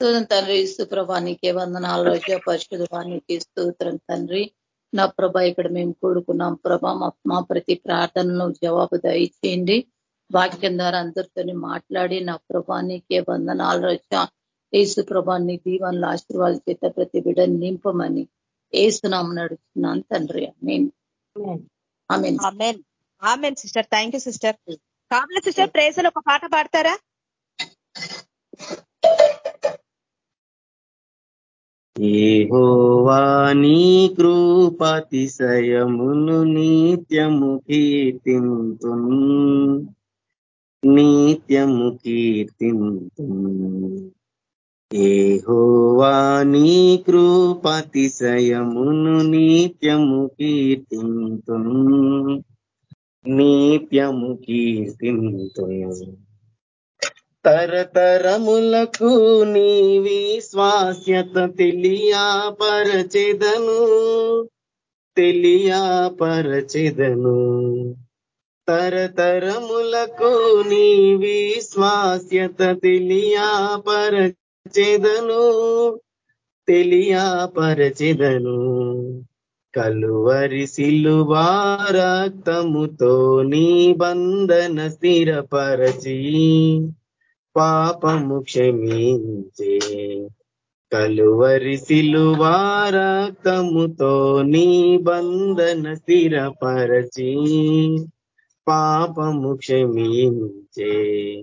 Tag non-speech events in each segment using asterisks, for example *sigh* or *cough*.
స్తోత్రం తండ్రి సుప్రభా నీకే వందనాలు రోజు పరిశుధానికి స్తోత్రం తండ్రి. నా ప్రభ ఇక్కడ మేము కూడుకున్నాం. ప్రభ మా ప్రతి ప్రార్థనను జవాబు దయచేయండి. వాక్యం ద్వారా అందరితో మాట్లాడి నా ప్రభానికే వందనాలు రోజు. ఏసు ప్రభాన్ని దీవన్ల ఆశీర్వాద చేత ప్రతి బిడ్డని నింపమని ఏసునామ నడుస్తున్నాను తండ్రి. Amen. Sister. Thank you sister. కావాల సిస్టర్ ప్రేసలు ఒక పాట పాడతారా? ఏహోవానీ కృపాతిశయమును నిత్యము కీర్తింతు నిత్యము కీర్తింతు ఏహోవానీ కృపాతిశయమును నిత్యము కీర్తింతు నిత్యము కీర్తింతు తరతరములకు నీ విశ్వాస్యత తెలియాపరచెదను తెలియాపరచెదను. తరతరములకు నీ విశ్వాస్యత తెలియాపరచెదను తెలియాపరచెదను. కలువరి సిలువారక్తముతో నీ బంధన స్థిరపరచి పాపము క్షమించే. కలువరి సిలువారక్తముతో నీ బంధన స్థిరపరచి. పాపము క్షమించే.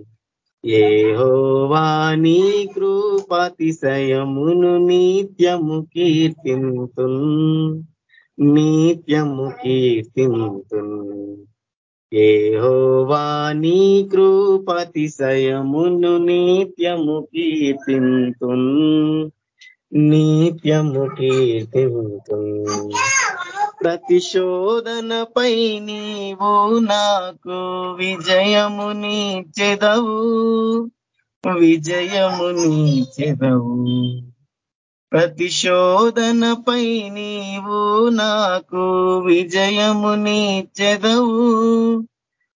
ఏహోవానీ కృపాతిశయమును నిత్యము కీర్తింతు నిత్యము కీర్తింతు ఏహోవానీ కృపతిశయమును నిత్యము కీర్తింతు నిత్యము కీర్తింతు ప్రతిశోధనపై నీవు నాకు విజయముని చెదవు విజయముని చెదవు ప్రతిశోధనపై నీవు నాకు విజయముని చెదవు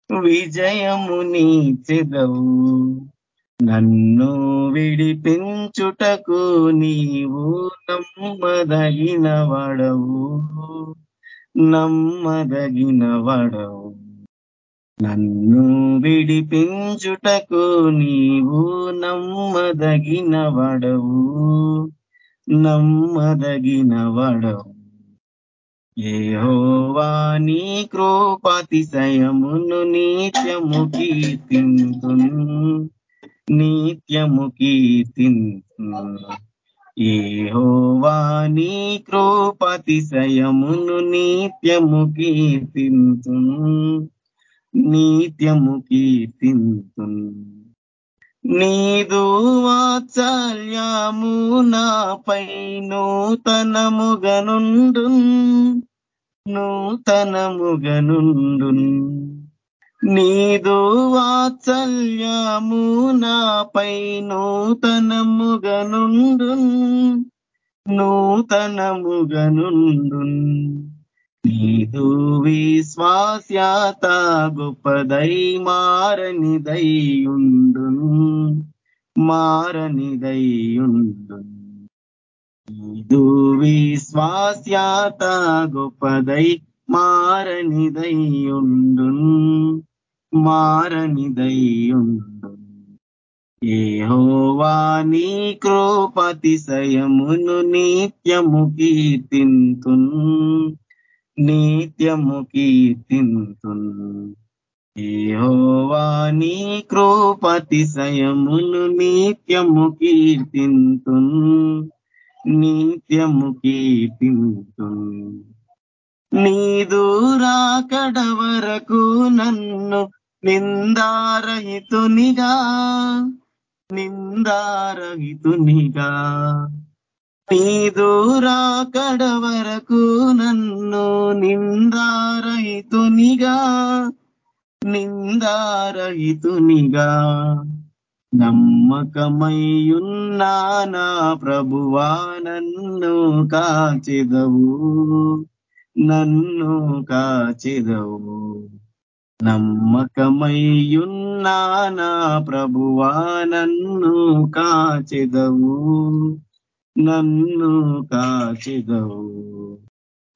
విజయముని చెదవు నన్ను విడిపించుటకు నీవు నమ్మదగిన వడవు నమ్మదగిన వడవు నన్ను విడిపించుటకు నీవు నమ్మదగిన వడవు నమ్మదగిన వడవు ఏహోవానీ కృపాతిశయమును నిత్యము కీర్తింతు నిత్యము కీర్తింతు ఏహోవానీ కృపాతిశయమును నిత్యము కీర్తింతు నిత్యము కీర్తింతు నీదు వాత్సల్యము నాపై నూతనముగనుండు నూతనముగనుండు నీదు వాత్సల్యము నాపై నూతనముగనుండు నూతనముగనుండు నీదు విశ్వాస్యాత గొప్పదై మారనిదైయుండు మారనిదైయుండు నీదు విశ్వాస్యాత గొప్పదై మారనిదైయుండు మారనిదైయుండు ఏహోవానీ కృపతిశయమును నిత్యము కీర్తింతును నిత్యము కీర్తింతు ఏహోవా నీ కృపతిశయమును నిత్యము కీర్తింతు నిత్యము కీర్తింతు నీదు రాకడ వరకు నన్ను నిందారహితునిగా నిందారహితునిగా. నీదు రాకడ వరకు నన్ను నిందారహితునిగా నిందారహితునిగా నమ్మకమయ్యున్నా నా ప్రభువా నన్ను కాచెదవు నన్ను కాచెదవు. నమ్మకమయ్యున్నా నా ప్రభువా నన్ను కాచెదవు. నన్ను కాచెదవు.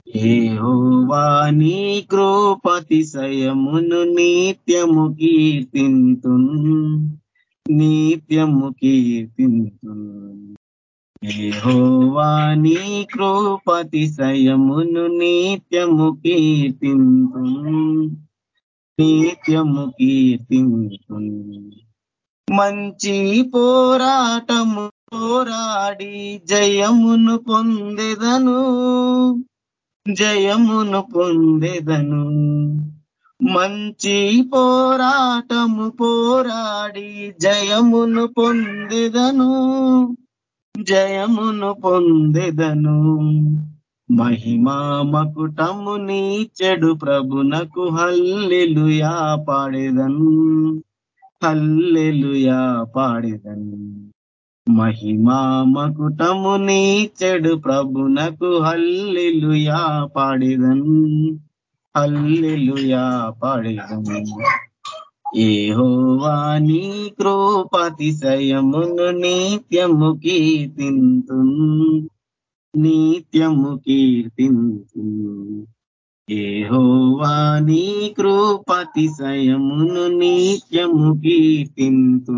ఏహోవా నీ కృపతిశయమును నిత్యము కీర్తింతు నిత్యము కీర్తింతు ఏహోవా కృపతిశయమును నిత్యము కీర్తింతు నిత్యము కీర్తింతు మంచి పోరాటము పోరాడి జయమును పొందెదను జయమును పొందెదను. మంచి పోరాటము పోరాడి జయమును పొందెదను జయమును పొందెదను. మహిమా మకుటము నీ చెడు ప్రభునకు హల్లెలుయా పాడేదను హల్లెలుయా పాడేదను. మహిమా మకుటము నీ చెడు ప్రభునకు హల్లెలుయా పాడేదను హల్లెలుయా పాడేదను ఏహోవా నీ కృపాతిశయమును నిత్యము కీర్తింతు నిత్యము కీర్తింతు ఏహోవా నీ కృపాతిశయమును నిత్యము కీర్తింతు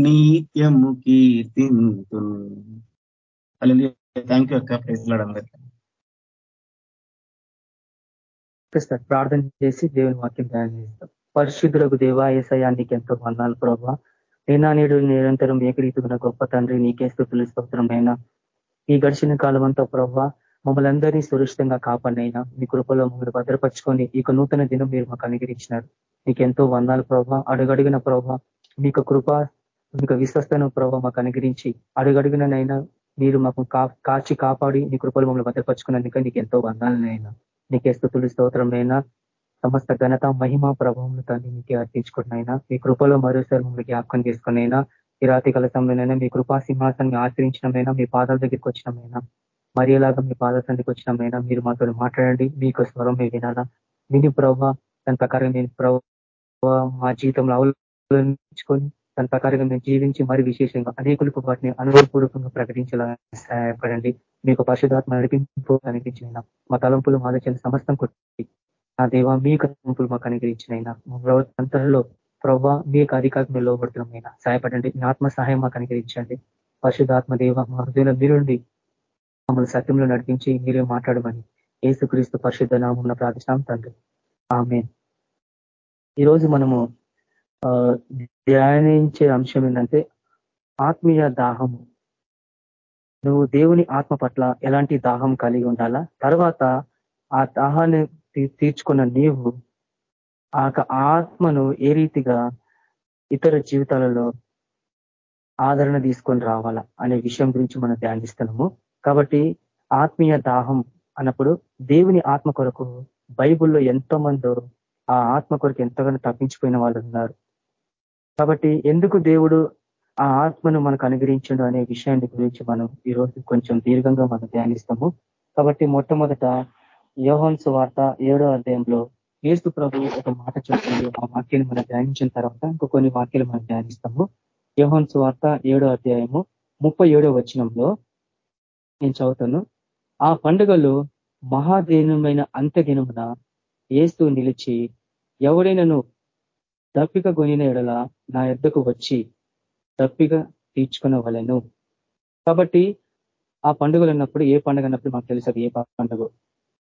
నిత్యము కీర్తింతు థ్యాంక్ యూ అక్క. ప్రేసలాడు ప్రార్థన చేసి దేవుని వాక్యం ధ్యానం చేస్తాం. పరిశుద్ధులకు దేవాయసయానికి ఎంతో వందాలు ప్రభావ నేనా నేడు నిరంతరం ఏకరీతున్న గొప్ప తండ్రి నీకే స్థుతులు స్తోత్రమైన ఈ గడిచిన కాలం అంతా ప్రభావ మమ్మల్ని అందరినీ సురక్షితంగా కాపాడినైనా. మీ కృపలో మమ్మల్ని భద్రపరుచుకొని ఇక నూతన దినం మీరు మాకు అనుగ్రహించినారు. నీకు ఎంతో వందాలు ప్రభావ అడుగడిగిన ప్రభావ మీకు కృప మీకు విశ్వస్తను ప్రభావ మాకు అనుగ్రహించి అడుగడుగునైనా మీరు మాకు కాచి కాపాడి నీ కృపలు మమ్మల్ని భద్రపరుచుకున్నందుక నీకు ఎంతో వందాలనైనా. నీకే స్థుతులు స్తోత్రమైనా సమస్త ఘనత మహిమ ప్రభావం తండ్రి నీకే అర్పించుకుంటున్నాయినా మీ కృపలో మరోసారి మమ్మల్ని జ్ఞాపకం చేసుకునైనా ఈ రాతి కల సమయంలోనైనా మీ కృపా సింహాసాన్ని ఆశ్రయించడమైనా మీ పాదాల దగ్గరికి వచ్చినమైనా. మరియలాగా మీ పాదాల దగ్గరికి వచ్చినమైనా మీరు మాతో మాట్లాడండి. మీకు స్వరం మీ వినాలా. విని ప్రభావ దాని ప్రకారం నేను ప్రభావ మా జీవితంలో అవలంబించుకొని దాని ప్రకారంగా మేము జీవించి మరి విశేషంగా అనేకులకు వాటిని అనుభవపూర్వకంగా ప్రకటించాలని సహాయపడండి. మీకు పరిశుధాత్మ నడిపింపు అనిపించిన మా తలంపులు మా ఆలోచన సమస్తం కొట్టి ఆ దేవ మీ తలంపులు మాకు అనుగ్రహించినైనా మా ప్రవర్తంలో ప్రభావ మీకు అధికారం లోబడుతున్నామైనా సహాయపడండి. మీ ఆత్మ సహాయం మాకు అనుగ్రహించండి. పరిశుధాత్మ దేవ మా హృదయంలో మీరుండి మమ్మల్ని సత్యంలో నడిపించి మీరే మాట్లాడమని ఏసుక్రీస్తు పరిశుద్ధ నామం ప్రార్థిస్తాం తండ్రి. ఆమె ఈరోజు మనము ధ్యానించే అంశం ఏంటంటే ఆత్మీయ దాహము నువ్వు దేవుని ఆత్మ పట్ల ఎలాంటి దాహం కలిగి ఉండాలా? తర్వాత ఆ దాహాన్ని తీర్చుకున్న నీవు ఆ ఆత్మను ఏ రీతిగా ఇతర జీవితాలలో ఆదరణ తీసుకొని రావాలా అనే విషయం గురించి మనం ధ్యానిస్తున్నాము. కాబట్టి ఆత్మీయ దాహం అన్నప్పుడు దేవుని ఆత్మ కొరకు బైబుల్లో ఎంతో మందో ఆ ఆత్మ కొరకు ఎంతగానో తప్పించిపోయిన వాళ్ళు ఉన్నారు. కాబట్టి ఎందుకు దేవుడు ఆ ఆత్మను మనకు అనుగ్రహించడు అనే విషయాన్ని గురించి మనం ఈరోజు కొంచెం దీర్ఘంగా మనం ధ్యానిస్తాము. కాబట్టి మొట్టమొదట యోహన్ వార్త ఏడో అధ్యాయంలో ఏసు ప్రభు ఒక మాట చెప్తుంది ఆ వాక్యాన్ని మనం ధ్యానించిన తర్వాత ఇంకో కొన్ని వాక్యాలు మనం ధ్యానిస్తాము. యోహన్ వార్త ఏడో అధ్యాయము ముప్పై ఏడో వచనంలో నేను చదువుతాను. ఆ పండుగలో మహాదినమైన అంత్యదినమున ఏస్తూ నిలిచి ఎవడైనను దప్పిక కొనిన ఎడల నా ఎద్దకు వచ్చి దప్పిక తీర్చుకున్న వలెను కాబట్టి ఆ పండుగలు అన్నప్పుడు ఏ పండుగ అన్నప్పుడు మాకు తెలుసు అది ఏ పండుగ.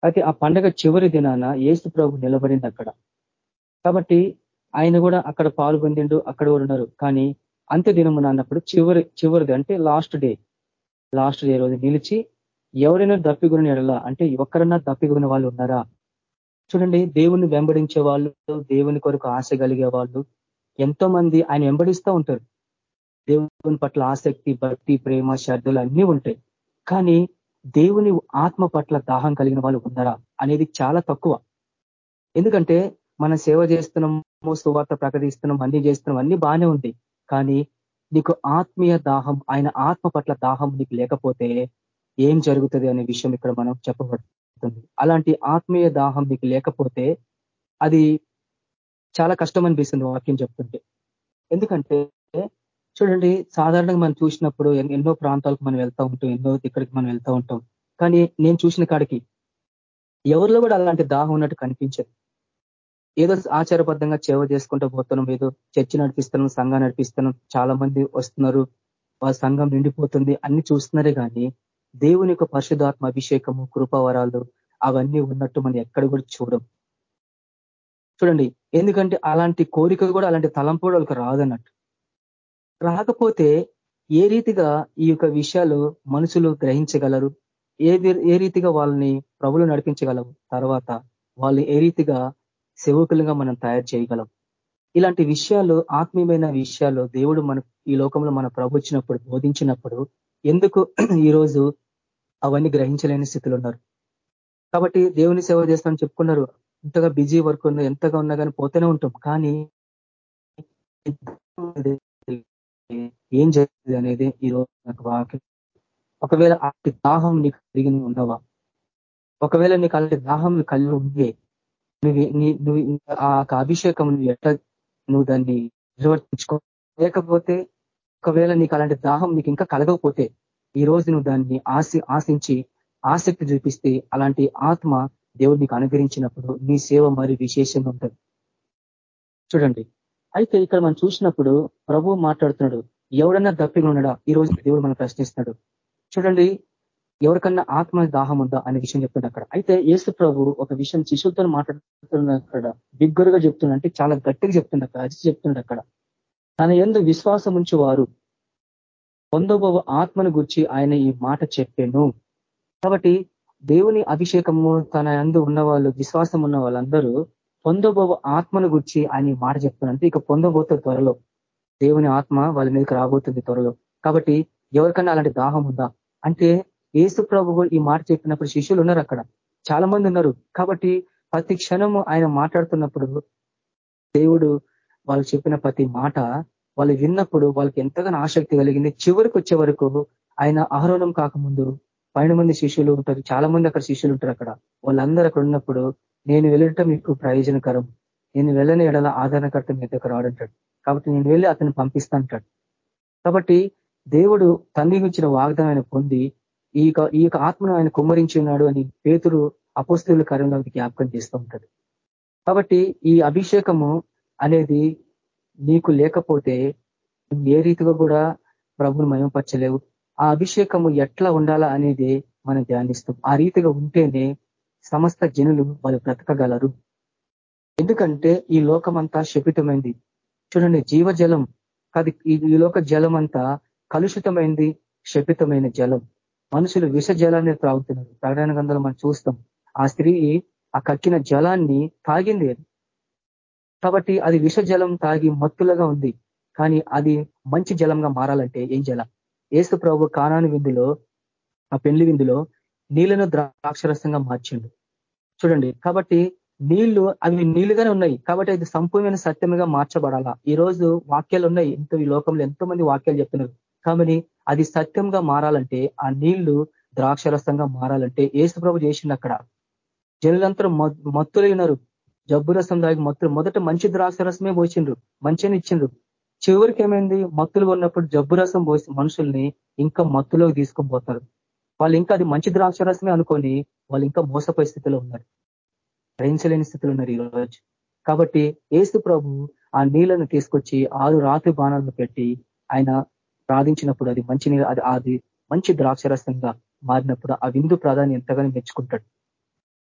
అయితే ఆ పండుగ చివరి దినాన ఏసు ప్రభు నిలబడింది అక్కడ కాబట్టి ఆయన కూడా అక్కడ పాల్గొందిండు అక్కడ కూడా ఉన్నారు. కానీ అంత్య దినమున అన్నప్పుడు చివరి చివరిది అంటే లాస్ట్ డే. లాస్ట్ డే రోజు నిలిచి ఎవరైనా దప్పిగుని ఎడలా అంటే ఒక్కరన్నా దప్పిగున్న వాళ్ళు ఉన్నారా? చూడండి దేవుని వెంబడించే వాళ్ళు దేవుని కొరకు ఆశ కలిగే వాళ్ళు ఎంతో మంది ఆయన వెంబడిస్తూ ఉంటారు. దేవుని పట్ల ఆసక్తి భక్తి ప్రేమ శ్రద్ధలు అన్నీ ఉంటాయి. కానీ దేవుని ఆత్మ పట్ల దాహం కలిగిన వాళ్ళు ఉన్నారా అనేది చాలా తక్కువ. ఎందుకంటే మనం సేవ చేస్తున్నాము సువార్త ప్రకటిస్తున్నాం అన్ని చేస్తున్నాం అన్ని బాగానే ఉంది. కానీ నీకు ఆత్మీయ దాహం ఆయన ఆత్మ పట్ల దాహం నీకు లేకపోతే ఏం జరుగుతుంది అనే విషయం ఇక్కడ మనం చెప్పబడుతుంది అలాంటి ఆత్మీయ దాహం నీకు లేకపోతే అది చాలా కష్టం అనిపిస్తుంది వాక్యం చెప్తుంటే. ఎందుకంటే చూడండి సాధారణంగా మనం చూసినప్పుడు ఎన్నో ప్రాంతాలకు మనం వెళ్తూ ఉంటాం ఎన్నో ఇక్కడికి మనం వెళ్తూ ఉంటాం. కానీ నేను చూసిన కాడికి ఎవరిలో కూడా అలాంటి దాహం ఉన్నట్టు కనిపించదు. ఏదో ఆచారబద్ధంగా సేవ చేసుకుంటూ పోతున్నాం ఏదో చర్చి నడిపిస్తున్నాం సంఘం నడిపిస్తున్నాం చాలా మంది వస్తున్నారు వాళ్ళ సంఘం నిండిపోతుంది అన్ని చూస్తున్నారే కానీ దేవుని యొక్క పరిశుధాత్మ అభిషేకము కృపావరాలు అవన్నీ ఉన్నట్టు మనం ఎక్కడ కూడా చూడం. చూడండి ఎందుకంటే అలాంటి కోరిక కూడా అలాంటి తలంపు కూడా వాళ్ళకి రాదన్నట్టు. రాకపోతే ఏ రీతిగా ఈ యొక్క విషయాలు మనుషులు గ్రహించగలరు? ఏది ఏ రీతిగా వాళ్ళని ప్రభులు నడిపించగలవు? తర్వాత వాళ్ళు ఏ రీతిగా సేవకులుగా మనం తయారు చేయగలం? ఇలాంటి విషయాలు ఆత్మీయమైన విషయాలు దేవుడు మన ఈ లోకంలో మన ప్రభు వచ్చినప్పుడు బోధించినప్పుడు ఎందుకు *clears throat* ఈరోజు అవన్నీ గ్రహించలేని స్థితిలో ఉన్నారు? కాబట్టి దేవుని సేవ చేస్తామని చెప్పుకున్నారు. ఇంతగా బిజీ వర్క్ ఉన్నా ఎంతగా ఉన్నా కానీ పోతూనే ఉంటాం. కానీ ఏం జరిగింది అనేది ఈరోజు నాకు వాక్యం ఒకవేళ అట్టి దాహం నీకు కలిగి ఉండవా ఒకవేళ నీకు అలాంటి దాహం కళ్ళు ఉండే నువ్వు నువ్వు ఆ అభిషేకం నువ్వు ఎట్లా నువ్వు దాన్ని నిర్వర్తించుకో? లేకపోతే ఒకవేళ నీకు అలాంటి దాహం నీకు ఇంకా కలగకపోతే ఈ రోజు నువ్వు దాన్ని ఆశ ఆశించి ఆసక్తి చూపిస్తే అలాంటి ఆత్మ దేవుడు నీకు అనుగ్రహించినప్పుడు నీ సేవ మరి విశేషంగా ఉంటుంది. చూడండి. అయితే ఇక్కడ మనం చూసినప్పుడు ప్రభు మాట్లాడుతున్నాడు. ఎవడన్నా దప్పిగా ఉన్నాడా? ఈ రోజు దేవుడు మనం ప్రశ్నిస్తున్నాడు. చూడండి. ఎవరికన్నా ఆత్మ దాహం ఉందా అనే విషయం చెప్తున్నాడు అక్కడ. అయితే ఏసు ప్రభు ఒక విషయం శిశువుతో మాట్లాడుతున్న అక్కడ బిగ్గరుగా చెప్తున్నాడు. అంటే చాలా గట్టిగా చెప్తున్నాడు అక్కడ. అజిచి చెప్తున్నాడు అక్కడ. తన ఎందు విశ్వాసం ఉంచి వారు పొందబోవ ఆత్మను గుర్చి ఆయన ఈ మాట చెప్పాను. కాబట్టి దేవుని అభిషేకము తన ఎందు ఉన్న వాళ్ళు విశ్వాసం ఉన్న వాళ్ళందరూ పొందబోవ ఆత్మను గుర్చి ఆయన మాట చెప్తున్నారు ఇక పొందబోతే త్వరలో. దేవుని ఆత్మ వాళ్ళ మీదకి రాబోతుంది త్వరలో. కాబట్టి ఎవరికన్నా అలాంటి దాహం ఉందా? అంటే ఏసు ప్రభు ఈ మాట చెప్పినప్పుడు శిష్యులు ఉన్నారు అక్కడ. చాలా మంది ఉన్నారు. కాబట్టి ప్రతి క్షణము ఆయన మాట్లాడుతున్నప్పుడు దేవుడు వాళ్ళు చెప్పిన ప్రతి మాట వాళ్ళు విన్నప్పుడు వాళ్ళకి ఎంతగానో ఆసక్తి కలిగింది. చివరికి వచ్చే వరకు ఆయన ఆహ్వానం కాకముందు పైన మంది శిష్యులు ఉంటారు. చాలా మంది అక్కడ శిష్యులు ఉంటారు అక్కడ. వాళ్ళందరూ అక్కడ ఉన్నప్పుడు నేను వెళ్ళటం మీకు ప్రయోజనకరం. నేను వెళ్ళని ఎడల ఆదరణకర్త మీ దగ్గర రాడంటాడు. కాబట్టి నేను వెళ్ళి అతను పంపిస్తా అంటాడు. కాబట్టి దేవుడు తండ్రి ఇచ్చిన వాగ్దానం పొంది ఈ ఈ యొక్క ఆత్మను ఆయన కుమ్మరించి ఉన్నాడు అని పేతురు అపోస్తుల కార్యంలో జ్ఞాపకం చేస్తూ ఉంటాడు. కాబట్టి ఈ అభిషేకము అనేది నీకు లేకపోతే ఏ రీతిగా కూడా ప్రభుని మయంపరచలేవు ఆ అభిషేకము ఎట్లా ఉండాలా అనేది మనం ధ్యానిస్తాం. ఆ రీతిగా ఉంటేనే సమస్త జనులు వాళ్ళు బ్రతకగలరు. ఎందుకంటే ఈ లోకం అంతా శపితమైంది. చూడండి జీవజలం కాదు ఈ లోక జలం అంతా కలుషితమైంది శపితమైన జలం. మనుషులు విష జలాన్ని త్రాగుతున్నారు. ప్రకటన గంధలు మనం చూస్తాం. ఆ స్త్రీ ఆ కక్కిన జలాన్ని తాగింది. కాబట్టి అది విష జలం తాగి మత్తులుగా ఉంది. కానీ అది మంచి జలంగా మారాలంటే ఏం జల ఏసు ప్రభు కానాని విందులో ఆ పెళ్ళి విందులో నీళ్ళను ద్రాక్షరసంగా మార్చిండు. చూడండి కాబట్టి నీళ్ళు అవి నీళ్ళుగానే ఉన్నాయి. కాబట్టి అది సంపూర్ణమైన సత్యముగా మార్చబడాలా? ఈ రోజు వాక్యాలు ఉన్నాయి. ఎంతో ఈ లోకంలో ఎంతో మంది వాక్యాలు చెప్తున్నారు. కాబట్టి అది సత్యంగా మారాలంటే ఆ నీళ్ళు ద్రాక్షరసంగా మారాలంటే ఏసు ప్రభు చేసిండు అక్కడ. జనులంతా మత్తులై ఉన్నారు. జబ్బు రసం దాగి మత్తులు. మొదట మంచి ద్రాక్షరసమే పోసిండ్రు. మంచిని ఇచ్చిండ్రు. చివరికి ఏమైంది? మత్తులు ఉన్నప్పుడు జబ్బు రసం పోసి మనుషుల్ని ఇంకా మత్తులోకి తీసుకుపోతారు పోతారు. వాళ్ళు ఇంకా అది మంచి ద్రాక్షరసమే అనుకొని వాళ్ళు ఇంకా మోసపోయే స్థితిలో ఉన్నారు. గ్రహించలేని స్థితిలో ఉన్నారు ఈరోజు. కాబట్టి ఏసు ప్రభు ఆ నీళ్ళను తీసుకొచ్చి ఆరు రాత్రి బాణాలను పెట్టి ఆయన ప్రార్థించినప్పుడు అది మంచి నీళ్ళు అది అది మంచి ద్రాక్షరసంగా మారినప్పుడు ఆ విందు ప్రాధాన్యం ఎంతగానో మెచ్చుకుంటాడు.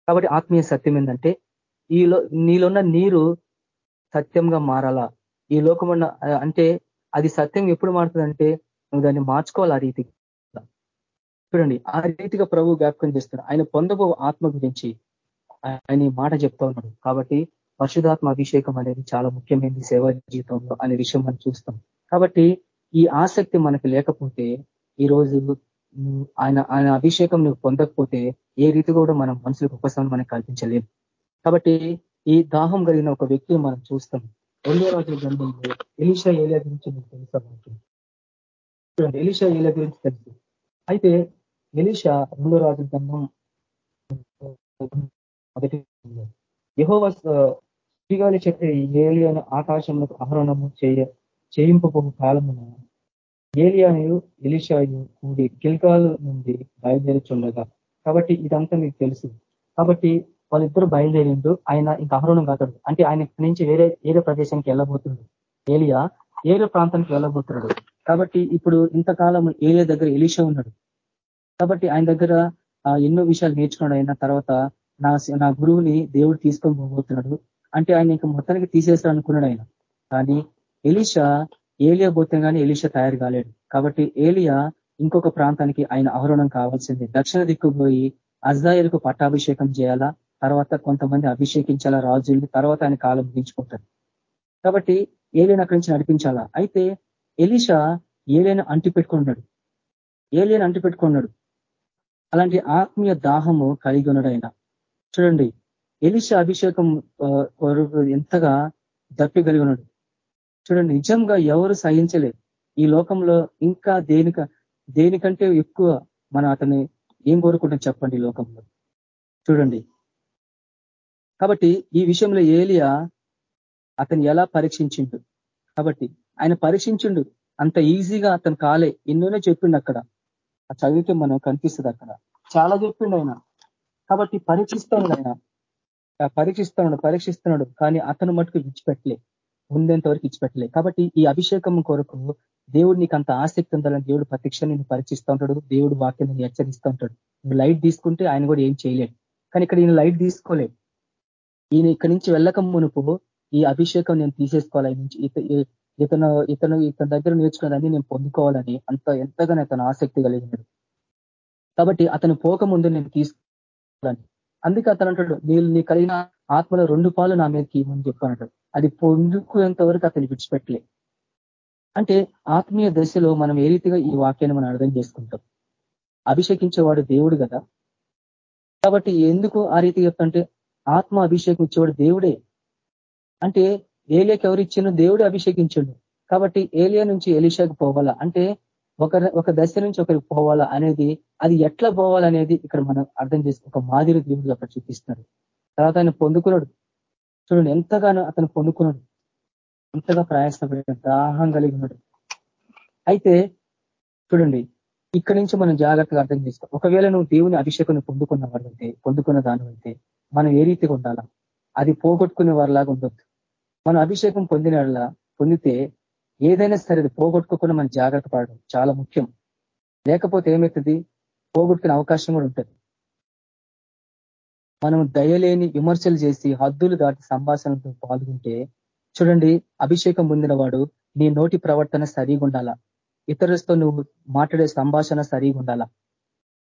కాబట్టి ఆత్మీయ సత్యం ఏంటంటే ఈలో నీలోన్న నీరు సత్యంగా మారాలా? ఈ లోకం అంటే అది సత్యం ఎప్పుడు మారుతుందంటే నువ్వు దాన్ని మార్చుకోవాలి ఆ రీతి చూడండి ఆ రీతిగా ప్రభు జ్ఞాపకం చేస్తున్నాడు. ఆయన పొందబో ఆత్మ గురించి ఆయన మాట చెప్తా ఉన్నాడు. కాబట్టి పరిశుధాత్మ అభిషేకం అనేది చాలా ముఖ్యమైనది సేవా జీవితంలో అనే విషయం మనం చూస్తాం. కాబట్టి ఈ ఆసక్తి మనకి లేకపోతే ఈ రోజు ఆయన ఆయన అభిషేకం నువ్వు పొందకపోతే ఏ రీతి కూడా మనం మనుషులకు ఉపశమనం మనకు కల్పించలేము కాబట్టి ఈ దాహం కలిగిన ఒక వ్యక్తిని మనం చూస్తాం. రెండో రాజుల గ్రంథంలో ఎలిషా ఏలియా గురించి మీకు తెలుసా చూడండి ఎలిషా ఏలియా గురించి తెలుసు. అయితే ఎలిషా రెండో రాజుల గ్రంథం మొదటి యహోవ శ్రీగాలి చెప్పే ఏలియాను ఆకాశంలో ఆహరణము చేయ చేయింపబో కాలమున ఏలియాను ఎలిషాయు కూడి గిల్గాలు నుండి బయలుదేరుచుండగా. కాబట్టి ఇదంతా మీకు తెలుసు. కాబట్టి వాళ్ళిద్దరు బయలుదేరిండు. ఆయన ఇంకా అహరోణం కాతాడు అంటే ఆయన నుంచి వేరే వేరే ప్రదేశానికి వెళ్ళబోతున్నాడు. ఏలియా ఏరే ప్రాంతానికి వెళ్ళబోతున్నాడు. కాబట్టి ఇప్పుడు ఇంతకాలం ఏలియా దగ్గర ఎలిషా ఉన్నాడు. కాబట్టి ఆయన దగ్గర ఎన్నో విషయాలు నేర్చుకున్నాడు అయిన తర్వాత నా నా గురువుని దేవుడు తీసుకొని పోబోతున్నాడు. అంటే ఆయన ఇంకా మొత్తానికి తీసేస్తాడు అనుకున్నాడు ఆయన. కానీ ఎలిషా ఏలియా పోతే కానీ ఎలిషా తయారు కాలేడు. కాబట్టి ఏలియా ఇంకొక ప్రాంతానికి ఆయన ఆహరణం కావాల్సింది. దక్షిణ దిక్కు పోయి అజ్దాయిలకు పట్టాభిషేకం చేయాలా? తర్వాత కొంతమంది అభిషేకించాలా రాజుల్ని తర్వాత ఆయన కాలం ముగించుకుంటారు. కాబట్టి ఏలియన్ అక్కడి నుంచి నడిపించాలా? అయితే ఎలీషా ఏలియను అంటి పెట్టుకున్నాడు ఏలియన్ అంటి పెట్టుకున్నాడు అలాంటి ఆత్మీయ దాహము కలిగి ఉన్నాడు ఆయన. చూడండి ఎలిష అభిషేకం ఎంతగా దప్పి కలిగి ఉన్నాడు. చూడండి నిజంగా ఎవరు సహించలేదు ఈ లోకంలో ఇంకా దేనిక దేనికంటే ఎక్కువ మనం అతన్ని ఏం కోరుకుంటాం చెప్పండి లోకంలో. చూడండి కాబట్టి ఈ విషయంలో ఏలియా అతను ఎలా పరీక్షించిండు? కాబట్టి ఆయన పరీక్షించిండు. అంత ఈజీగా అతను కాలే. ఎన్నోనే చెప్పిండు అక్కడ. చదివితే మనం కనిపిస్తుంది అక్కడ. చాలా చెప్పిండు ఆయన. కాబట్టి పరీక్షిస్తాడు ఆయన. పరీక్షిస్తున్నాడు పరీక్షిస్తున్నాడు. కానీ అతను మటుకు విడిచిపెట్టలే. ముందెంత వరకు ఇచ్చిపెట్టలే కాబట్టి ఈ అభిషేకం కొరకు దేవుడు నీకు అంత ఆసక్తి ఉండాలని దేవుడు ప్రత్యక్ష నేను పరీక్షిస్తూ ఉంటాడు. దేవుడు వాక్యం హెచ్చరిస్తూ ఉంటాడు. నువ్వు లైట్ తీసుకుంటే ఆయన కూడా ఏం చేయలేడు. కానీ ఇక్కడ ఈయన లైట్ తీసుకోలేదు ఈయన ఇక్కడి నుంచి వెళ్ళక మునుపు ఈ అభిషేకం నేను తీసేసుకోవాలి నుంచి ఇతను ఇతను ఇతని దగ్గర నేర్చుకున్నదాన్ని నేను పొందుకోవాలని అంత ఎంతగానో అతను ఆసక్తి కలిగినాడు. కాబట్టి అతను పోకముందు నేను తీసుకోవాలని. అందుకే అతను అంటాడు నీళ్ళు నీ కలిగిన ఆత్మలో రెండు పాలు నా మీదకి ఇవ్వని చెప్పానంటాడు అది పొందుకునేంత వరకు అతను విడిచిపెట్టలే. అంటే ఆత్మీయ దశలో మనం ఏ రీతిగా ఈ వాక్యాన్ని మనం అర్థం చేసుకుంటాం? అభిషేకించేవాడు దేవుడు కదా. కాబట్టి ఎందుకు ఆ రీతి చెప్తుంటే ఆత్మ అభిషేకం ఇచ్చేవాడు దేవుడే. అంటే ఏలియాకి ఎవరు ఇచ్చిన దేవుడే అభిషేకించండు. కాబట్టి ఏలియా నుంచి ఎలిషాకి పోవాలా? అంటే ఒక ఒక దశ నుంచి ఒకరికి పోవాలా అనేది అది ఎట్లా పోవాలనేది ఇక్కడ మనం అర్థం చేసి ఒక మాదిరి దేవుడు అక్కడ చూపిస్తున్నాడు. తర్వాత ఆయన పొందుకున్నాడు. చూడండి ఎంతగానో అతను పొందుకున్నాడు. ఎంతగా ప్రయాసపడ్డాడు దాహం కలిగి ఉన్నాడు. అయితే చూడండి ఇక్కడి నుంచి మనం జాగ్రత్తగా అర్థం చేసుకో ఒకవేళ నువ్వు దేవుని అభిషేకం పొందుకున్న వాళ్ళైతే పొందుకున్న దాని అయితే మనం ఏ రీతిగా ఉండాలా? అది పోగొట్టుకునే వారిలాగా ఉండొద్దు. మనం అభిషేకం పొందిన పొందితే ఏదైనా సరే అది పోగొట్టుకోకుండా మనం జాగ్రత్త పడడం చాలా ముఖ్యం. లేకపోతే ఏమవుతుంది? పోగొట్టుకునే అవకాశం కూడా ఉంటుంది. మనం దయలేని విమర్శలు చేసి హద్దులు దాటి సంభాషణలతో పాల్గొంటే చూడండి అభిషేకం పొందిన వాడు నీ నోటి ప్రవర్తన సరిగా ఉండాలా? ఇతరులతో నువ్వు మాట్లాడే సంభాషణ సరిగా ఉండాలా?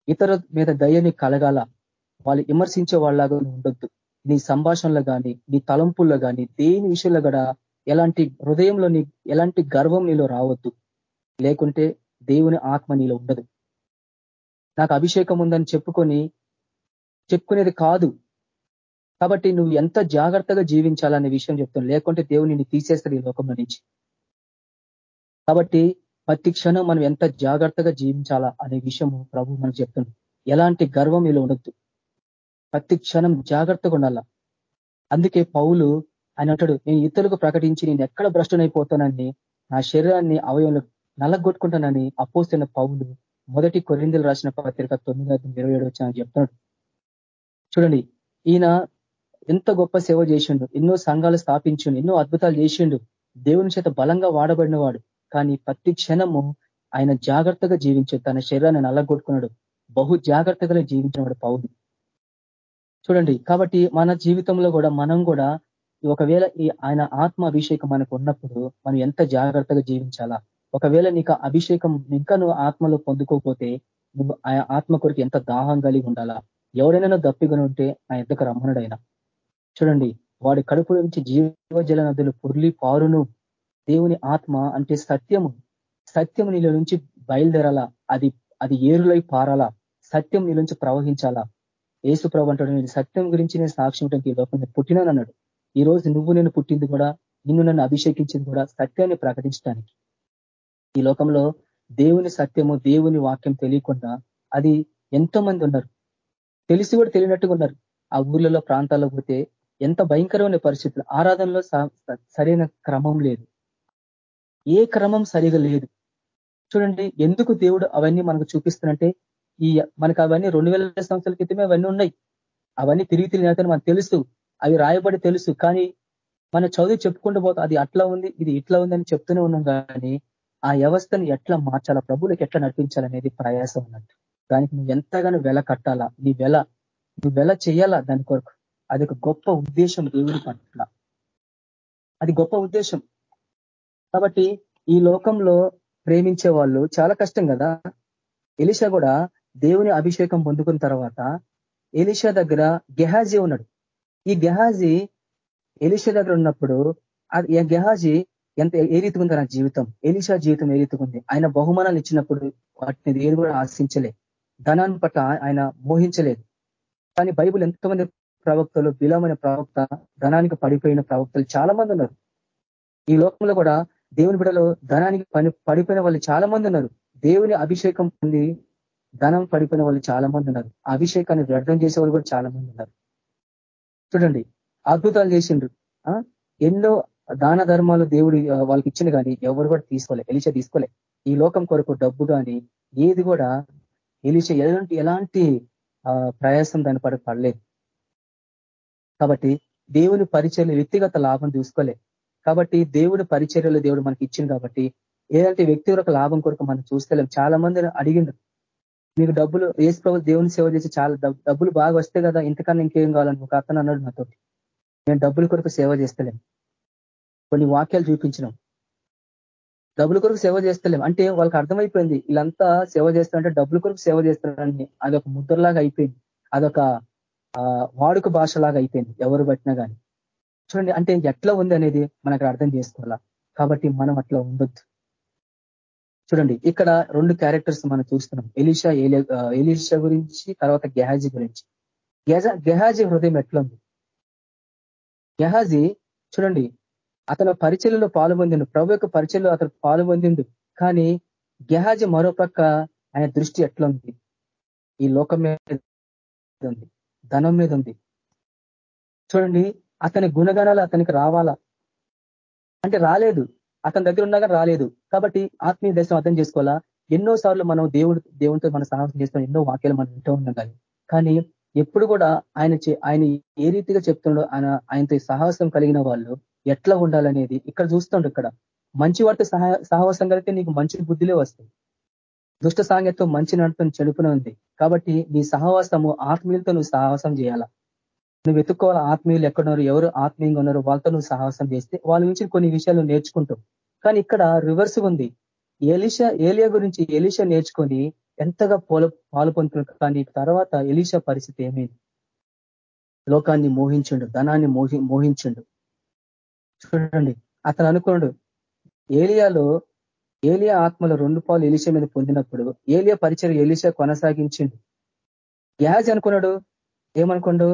ఇతర మీద దయని కలగాల? వాళ్ళు విమర్శించే వాళ్ళలాగా ఉండొద్దు. నీ సంభాషణలో కానీ నీ తలంపుల్లో కానీ దేని విషయంలో కూడా ఎలాంటి హృదయంలో నీ ఎలాంటి గర్వం నీలో రావద్దు. లేకుంటే దేవుని ఆత్మ నీలో ఉండదు. నాకు అభిషేకం ఉందని చెప్పుకొని చెప్పుకునేది కాదు. కాబట్టి నువ్వు ఎంత జాగ్రత్తగా జీవించాలనే విషయం చెప్తాను. లేకుంటే దేవుని నిన్ను తీసేస్తాడు ఈ లోకంలో నుంచి. కాబట్టి ప్రతి క్షణం మనం ఎంత జాగ్రత్తగా జీవించాలా అనే విషయం ప్రభు మనకు చెప్తుంది ఎలాంటి గర్వం ఇలా ఉండొద్దు. ప్రతి క్షణం జాగ్రత్తగా ఉండాల? అందుకే పౌలు ఆయన అంటాడు నేను ఇతరులకు ప్రకటించి నేను ఎక్కడ భ్రష్టనైపోతానని నా శరీరాన్ని అవయవంలో నలగొట్టుకుంటానని అపోసిన పౌలు మొదటి కొరిందలు రాసిన పత్రిక తొమ్మిది ఇరవై ఏడు వచ్చిన చెప్తున్నాడు. చూడండి ఈయన ఎంత గొప్ప సేవ చేసిండు ఎన్నో సంఘాలు స్థాపించిండు ఎన్నో అద్భుతాలు చేసిండు. దేవుని చేత బలంగా వాడబడిన వాడు కానీ ప్రతి క్షణము ఆయన జాగ్రత్తగా జీవించాడు తన శరీరాన్ని నల్లగొట్టుకున్నాడు బహు జాగ్రత్తగా జీవించిన వాడు పౌరు చూడండి కాబట్టి మన జీవితంలో కూడా మనం కూడా ఒకవేళ ఈ ఆయన ఆత్మ అభిషేకం మనకు ఉన్నప్పుడు మనం ఎంత జాగ్రత్తగా జీవించాలా? ఒకవేళ నీకు అభిషేకం ఇంకా నువ్వు ఆత్మలో పొందుకోకపోతే నువ్వు ఆ ఆత్మ కొరికి ఎంత దాహం కలిగి ఉండాలా? ఎవరైనా దప్పిగా ఉంటే ఆ ఎద్దకు రమ్మనుడైనా. చూడండి వాడి కడుపు నుంచి జీవజల నదులు పొర్లి పారును. దేవుని ఆత్మ అంటే సత్యము. సత్యం నీళ్ళ నుంచి బయలుదేరాలా? అది అది ఏరులై పారాలా? సత్యం నీళ్ళ నుంచి ప్రవహించాలా? ఏసు ప్రభు అంటాడు నేను సత్యం గురించి నేను సాక్ష్యం ఇవ్వడానికి ఈ లోకం పుట్టినానన్నాడు ఈ రోజు నువ్వు నేను పుట్టింది కూడా నిన్ను నన్ను అభిషేకించింది కూడా సత్యాన్ని ప్రకటించడానికి. ఈ లోకంలో దేవుని సత్యము దేవుని వాక్యం తెలియకుండా అది ఎంతో మంది ఉన్నారు. తెలిసి కూడా తెలియనట్టుగా ఉన్నారు. ఆ ఊర్లలో ప్రాంతాల్లో పోతే ఎంత భయంకరమైన పరిస్థితులు. ఆరాధనలో సరైన క్రమం లేదు. ఏ క్రమం సరిగా లేదు. చూడండి ఎందుకు దేవుడు అవన్నీ మనకు చూపిస్తున్నంటే ఈ మనకు అవన్నీ రెండు వేల సంవత్సరాల క్రితమే అవన్నీ ఉన్నాయి. అవన్నీ తిరిగి తిరిగి మనకు తెలుసు. అవి రాయబడి తెలుసు. కానీ మన చదువు చెప్పుకుంటూ పోతా అది అట్లా ఉంది ఇది ఇట్లా ఉంది అని చెప్తూనే ఉన్నాం కానీ ఆ వ్యవస్థను ఎట్లా మార్చాలా ప్రభులకు ఎట్లా నడిపించాలనేది ప్రయాసం అన్నట్టు. దానికి నువ్వు ఎంతగానో వెల కట్టాలా? నీ వెల నువ్వు వెల చేయాలా దాని కొరకు? అది ఒక గొప్ప ఉద్దేశం దేవుడి పట్ల. అది గొప్ప ఉద్దేశం. కాబట్టి ఈ లోకంలో ప్రేమించే వాళ్ళు చాలా కష్టం కదా. ఎలిషా కూడా దేవుని అభిషేకం పొందుకున్న తర్వాత ఎలిషా దగ్గర గెహాజీ ఉన్నాడు. ఈ గెహాజీ ఎలిషా దగ్గర ఉన్నప్పుడు గెహాజీ ఎంత ఏ రీతిగా నా జీవితం? ఎలిషా జీవితం ఏ రీతిగా ఉంది ఆయన బహుమానాలు ఇచ్చినప్పుడు వాటిని ఏది కూడా ఆశించలే. ధనాన్ని పట్ల ఆయన మోహించలేదు. కానీ బైబుల్ ఎంతమంది ప్రవక్తలు బిలమైన ప్రవక్త ధనానికి పడిపోయిన ప్రవక్తలు చాలా మంది ఉన్నారు. ఈ లోకంలో కూడా దేవుని బిడలో ధనానికి పని పడిపోయిన వాళ్ళు చాలా మంది ఉన్నారు. దేవుని అభిషేకం పొంది ధనం పడిపోయిన వాళ్ళు చాలా మంది ఉన్నారు. అభిషేకాన్ని వ్యర్థం చేసే వాళ్ళు కూడా చాలా మంది ఉన్నారు. చూడండి అద్భుతాలు చేసిండ్రు. ఎన్నో దాన ధర్మాలు దేవుడు వాళ్ళకి ఇచ్చిన కానీ ఎవరు కూడా తీసుకోలే. ఎలిచ తీసుకోలే. ఈ లోకం కొరకు డబ్బు కానీ ఏది కూడా ఎలిచ ఎలాంటి ఎలాంటి ప్రయాసం దాని పడ పడలేదు. కాబట్టి దేవుని పరిచయలు వ్యక్తిగత లాభం చూసుకోలే. కాబట్టి దేవుడి పరిచర్యలు దేవుడు మనకి ఇచ్చింది కాబట్టి ఏదంటే వ్యక్తిగత లాభం కొరకు మనం చూస్తలేం చాలా మంది అడిగిండ్రు మీకు డబ్బులు ఏసు ప్రభు దేవుని సేవ చేసి చాలా డబ్బులు బాగా వస్తే కదా ఇంతకన్నా ఇంకేం కావాలని ఒక అతను అన్నాడు నాతో. నేను డబ్బుల కొరకు సేవ చేస్తలేం కొన్ని వాక్యాలు చూపించినాం. డబ్బుల కొరకు సేవ చేస్తలేం. అంటే వాళ్ళకి అర్థమైపోయింది వీళ్ళంతా సేవ చేస్తారంటే డబ్బుల కొరకు సేవ చేస్తారని అదొక ముద్రలాగా అయిపోయింది. అదొక వాడుక భాషలాగా అయిపోయింది ఎవరు పట్టినా కానీ చూడండి అంటే ఎట్లా ఉంది అనేది మనకు అర్థం చేసుకోవాలా. కాబట్టి మనం అట్లా ఉండొద్దు. చూడండి ఇక్కడ రెండు క్యారెక్టర్స్ మనం చూస్తున్నాం. ఎలిషా ఎలిషా గురించి తర్వాత గెహాజీ గురించి. గెహాజీ హృదయం ఎట్లుంది? గెహాజీ చూడండి అతను పరిచయలో పాల్పొందిండు. ప్రభు యొక్క పరిచయలో అతను పాల్పొందిండు. కానీ గెహాజీ మరోపక్క ఆయన దృష్టి ఎట్లా ఉంది ఈ లోకం మీద ఉంది ధనం మీద ఉంది. చూడండి అతని గుణగణాలు అతనికి రావాలా? అంటే రాలేదు. అతని దగ్గర ఉన్నాగా రాలేదు. కాబట్టి ఆత్మీయ దర్శనం అర్థం చేసుకోవాలా? ఎన్నో సార్లు మనం దేవుడు దేవునితో మనం సాహసం చేస్తాం ఎన్నో వాక్యాలు మనం వింటూ ఉన్నాం కానీ కానీ ఎప్పుడు కూడా ఆయన ఆయన ఏ రీతిగా చెప్తుండో ఆయన ఆయనతో సాహసం కలిగిన వాళ్ళు ఎట్లా ఉండాలనేది ఇక్కడ చూస్తుండ్రు ఇక్కడ. మంచి వాటితో సహవాసం కలిగితే నీకు మంచి బుద్ధిలే వస్తాయి. దుష్ట సాంగత్యం మంచి నడపని చెడుపున ఉంది. కాబట్టి నీ సహవాసము ఆత్మీయులతో నువ్వు సహవాసం చేయాలా? నువ్వు వెతుక్కోవాలి ఆత్మీయులు ఎక్కడున్నారు ఎవరు ఆత్మీయంగా ఉన్నారు వాళ్ళతో నువ్వు సహవాసం చేస్తే వాళ్ళ నుంచి కొన్ని విషయాలు నేర్చుకుంటావు. కానీ ఇక్కడ రివర్స్ ఉంది. ఎలిషా ఏలియా గురించి ఎలిషా నేర్చుకొని ఎంతగా పోల పాలు పొందుతున్నారు కానీ తర్వాత ఎలిషా పరిస్థితి ఏమైంది లోకాన్ని మోహించండు ధనాన్ని మోహి మోహించండు. చూడండి అతను అనుకున్నాడు ఏలియాలో ఏలియా ఆత్మలో రెండు పాలు ఎలిషా మీద పొందినప్పుడు ఏలియా పరిచయం ఎలిషా కొనసాగించిండు. యాజ్ అనుకున్నాడు ఏమనుకోండు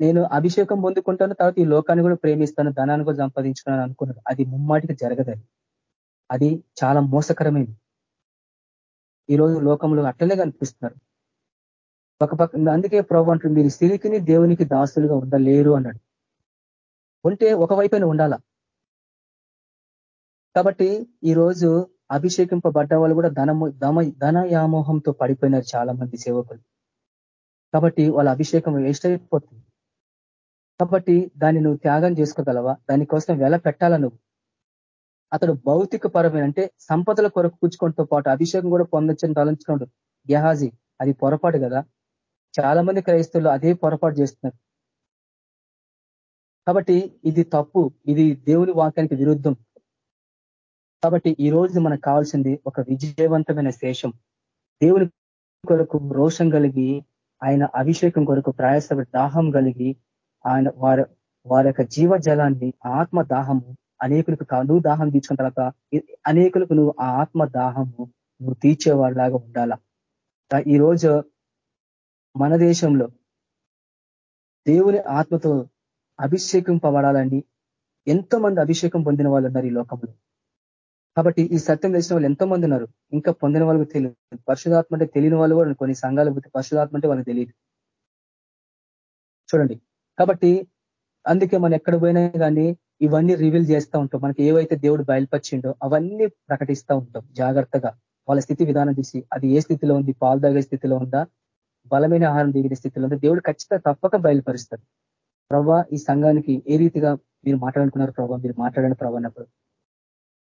నేను అభిషేకం పొందుకుంటాను తర్వాత ఈ లోకాన్ని కూడా ప్రేమిస్తాను ధనాన్ని కూడా సంపాదించుకున్నాను అనుకున్నాడు. అది ముమ్మాటికి జరగదని అది చాలా మోసకరమైంది. ఈరోజు లోకంలో అట్లనే కనిపిస్తున్నారు. ఒక పక్క అందుకే ప్రభు అంటుంది మీరు స్త్రీకిని దేవునికి దాసులుగా ఉండలేరు అన్నాడు. ఉంటే ఒకవైపున ఉండాల? కాబట్టి ఈరోజు అభిషేకింపబడ్డ వాళ్ళు కూడా ధనము ధమ ధనయామోహంతో పడిపోయినారు చాలా మంది సేవకులు. కాబట్టి వాళ్ళ అభిషేకం వేస్ట్ అయిపోతుంది. కాబట్టి దాన్ని నువ్వు త్యాగం చేసుకోగలవా? దానికోసం వెల పెట్టాల నువ్వు? అతడు భౌతిక పరమైన అంటే సంపదల కొరకు కూర్చుకోవడంతో పాటు అభిషేకం కూడా పొందొచ్చని తలంచుకోండు గెహాజీ అది పొరపాటు కదా? చాలా మంది క్రైస్తవులు అదే పొరపాటు చేస్తున్నారు. కాబట్టి ఇది తప్పు ఇది దేవుని వాక్యానికి విరుద్ధం. కాబట్టి ఈ రోజు మనకు కావాల్సింది ఒక విజయవంతమైన శేషం. దేవుని కొరకు రోషం కలిగి ఆయన అభిషేకం కొరకు ప్రయాస దాహం కలిగి ఆయన వారి వారి యొక్క జీవజలాన్ని ఆత్మ దాహము అనేకులకు నువ్వు దాహం తీర్చుకున్న తర్వాత అనేకులకు నువ్వు ఆ ఆత్మ దాహము నువ్వు తీర్చేవాడిలాగా ఉండాలా? ఈరోజు మన దేశంలో దేవుని ఆత్మతో అభిషేకింపబడాలని ఎంతో మంది అభిషేకం పొందిన వాళ్ళు ఉన్నారు ఈ లోకంలో. కాబట్టి ఈ సత్యం తెలిసిన వాళ్ళు ఎంతో మంది ఉన్నారు. ఇంకా పొందిన వాళ్ళకి తెలియదు. పరిశుధాత్మ అంటే తెలియని వాళ్ళు కూడా కొన్ని సంఘాలు పరిశుధాత్మ అంటే వాళ్ళకి తెలియదు. చూడండి. కాబట్టి అందుకే మనం ఎక్కడ పోయినా కానీ ఇవన్నీ రివీల్ చేస్తూ ఉంటాం. మనకి ఏవైతే దేవుడు బయలుపరిచిండో అవన్నీ ప్రకటిస్తూ ఉంటాం జాగ్రత్తగా. వాళ్ళ స్థితి విధానం చూసి అది ఏ స్థితిలో ఉంది పాలు తాగే స్థితిలో ఉందా బలమైన ఆహారం దిగిన స్థితిలో ఉందా దేవుడు ఖచ్చితంగా తప్పక బయలుపరుస్తారు ప్రభా ఈ సంఘానికి ఏ రీతిగా మీరు మాట్లాడుకున్నారు ప్రభావ మీరు మాట్లాడిన ప్రభావ అన్నప్పుడు.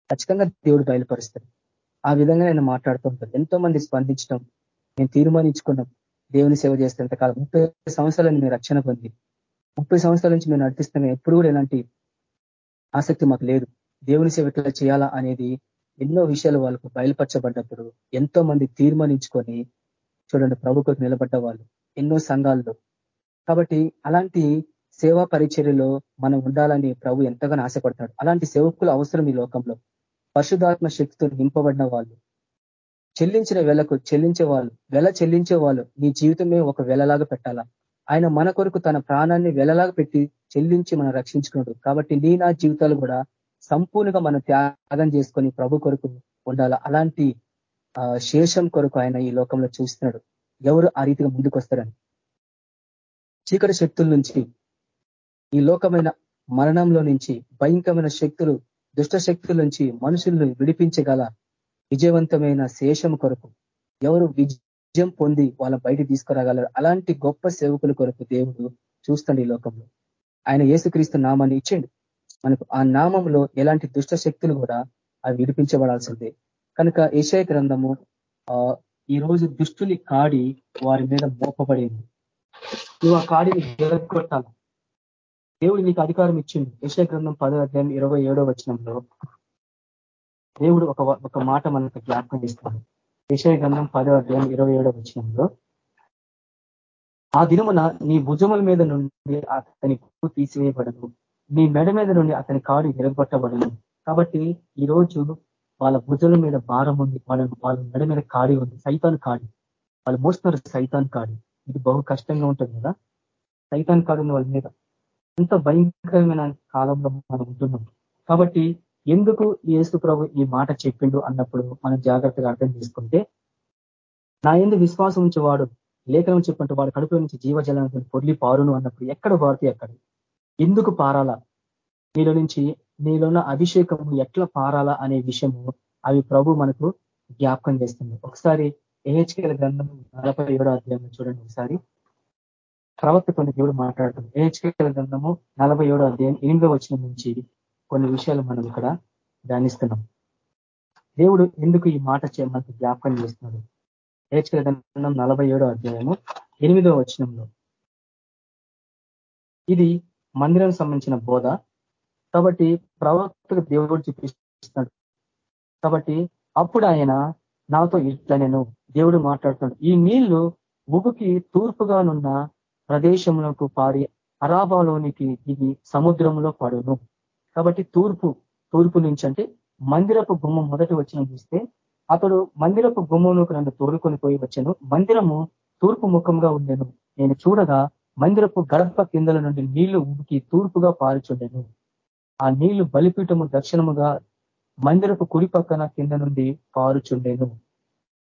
ఖచ్చితంగా దేవుడు బయలుపరుస్తారు ఆ విధంగా నేను మాట్లాడుతూ ఉంటాను. ఎంతో మంది స్పందించడం నేను తీర్మానించుకున్నాం. దేవుని సేవ చేస్తే కాలం ముప్పై సంవత్సరాలని మీరు రక్షణ పొంది. ముప్పై సంవత్సరాల నుంచి మేము నడిపిస్తున్నాం. ఎప్పుడు కూడా ఎలాంటి ఆసక్తి మాకు లేదు. దేవుని సేవ ఎట్లా చేయాలా అనేది ఎన్నో విషయాలు వాళ్ళకు బయలుపరచబడ్డప్పుడు ఎంతో మంది తీర్మానించుకొని చూడండి ప్రభుకు నిలబడ్డ వాళ్ళు ఎన్నో సంఘాల్లో. కాబట్టి అలాంటి సేవా పరిచర్యలో మనం ఉండాలని ప్రభు ఎంతగానో ఆశపడతాడు. అలాంటి సేవకులు అవసరం ఈ లోకంలో. పరిశుధాత్మ శక్తితో నింపబడిన వాళ్ళు. చెల్లించిన వెలకు చెల్లించే వాళ్ళు. వెల చెల్లించే వాళ్ళు. నీ జీవితమే ఒక వెలలాగా పెట్టాలా? ఆయన మన కొరకు తన ప్రాణాన్ని వెలలాగా పెట్టి చెల్లించి మనం రక్షించుకున్నాడు. కాబట్టి నీ నా జీవితాలు కూడా సంపూర్ణంగా మనం త్యాగం చేసుకొని ప్రభు కొరకు ఉండాల? అలాంటి శేషం కొరకు ఆయన ఈ లోకంలో చూస్తున్నాడు. ఎవరు ఆ రీతిగా ముందుకొస్తారని చీకటి శక్తుల నుంచి ఈ లోకమైన మరణంలో నుంచి భయంకరమైన శక్తులు దుష్ట శక్తుల నుంచి మనుషులను విడిపించగల విజయవంతమైన శేషం కొరకు ఎవరు విజయం పొంది వాళ్ళ బయట తీసుకురాగలరు. అలాంటి గొప్ప సేవకుల కొరకు దేవుడు చూస్తాడు ఈ లోకంలో. ఆయన ఏసుక్రీస్తు నామాన్ని ఇచ్చిండు. మనకు ఆ నామంలో ఎలాంటి దుష్ట శక్తులు కూడా అవి విడిపించబడాల్సిందే. కనుక ఏషయ గ్రంథము ఈ రోజు దుష్టుని కాడి వారి మీద మోపబడింది. నువ్వు ఆ కాడిని జరగొట్టాలి దేవుడు నీకు అధికారం ఇచ్చింది ఏషయ గ్రంథం పదో అధ్యాయం ఇరవై ఏడో వచనంలో దేవుడు ఒక ఒక మాట మనకు జ్ఞాపకం చేస్తాడు. విషయ గంధం పదో అధ్యాయం ఇరవై ఏడో వచనంలో ఆ దినమున నీ భుజముల మీద నుండి అతని తీసివేయబడను. నీ మెడ మీద నుండి అతని కాడు ఎరగొట్టబడను. కాబట్టి ఈ రోజు వాళ్ళ భుజల మీద భారం ఉంది. వాళ్ళ వాళ్ళ మెడ మీద కాడి ఉంది. సైతాన్ కాడి. వాళ్ళు మోస్తున్నారు సైతాన్ కాడి. ఇది బహు కష్టంగా ఉంటుంది కదా? సైతాన్ కాడి ఉంది వాళ్ళ మీద ఎంత భయంకరమైన కాలంలో మనం ఉంటున్నాం. కాబట్టి ఎందుకు ఏసు ప్రభు ఈ మాట చెప్పిండు అన్నప్పుడు మనం జాగ్రత్తగా అర్థం చేసుకుంటే నా ఎందు విశ్వాసం ఉంచేవాడు లేఖనం చెప్పంటే వాడు కడుపులో నుంచి జీవజలాన్ని పొర్లి పారును అన్నప్పుడు ఎక్కడ పారుతాయి అక్కడ. ఎందుకు పారాలా? నీలో నుంచి నీలోన్న అభిషేకము ఎట్లా పారాలా అనే విషయము అవి ప్రభు మనకు జ్ఞాపకం చేస్తుంది. ఒకసారి ఏహెచ్కేల గ్రంథం నలభై ఏడో అధ్యాయంలో చూడండి ఒకసారి. ప్రవక్త కొన్ని దేవుడు మాట్లాడుతుంది ఏహెచ్కేల గ్రంథము నలభై ఏడో అధ్యాయం ఎనిమిదో వచ్చిన నుంచి కొన్ని విషయాలు మనం ఇక్కడ ధ్యానిస్తున్నాం. దేవుడు ఎందుకు ఈ మాట మనకు జ్ఞాపకం చేస్తున్నాడు? ఏహెచ్కేల గ్రంథం నలభై ఏడో అధ్యాయము ఎనిమిదో వచనంలో. ఇది మందిరం సంబంధించిన బోధ. కాబట్టి ప్రవక్తకు దేవుడు చూపిస్తున్నాడు. కాబట్టి అప్పుడు ఆయన నాతో ఇట్లా నేను దేవుడు మాట్లాడుతున్నాడు. ఈ నీళ్ళు ఉబుకి తూర్పుగానున్న ప్రదేశంలోకి పారి అరాబాలోనికి ఇది సముద్రంలో పడును. కాబట్టి తూర్పు తూర్పు నుంచి అంటే మందిరపు గుమ్మం మొదటి వచ్చిన చూస్తే అతడు మందిరపు గుమ్మంలోకి నన్ను తోడుకొని పోయి వచ్చాను. మందిరము తూర్పు ముఖంగా ఉండేను. నేను చూడగా మందిరపు గడప కిందల నుండి నీళ్ళు ఉడికి తూర్పుగా పారుచుండెను. ఆ నీళ్ళు బలిపీఠము దక్షిణముగా మందిరపు కుడి పక్కన కింద నుండి పారుచుండెను.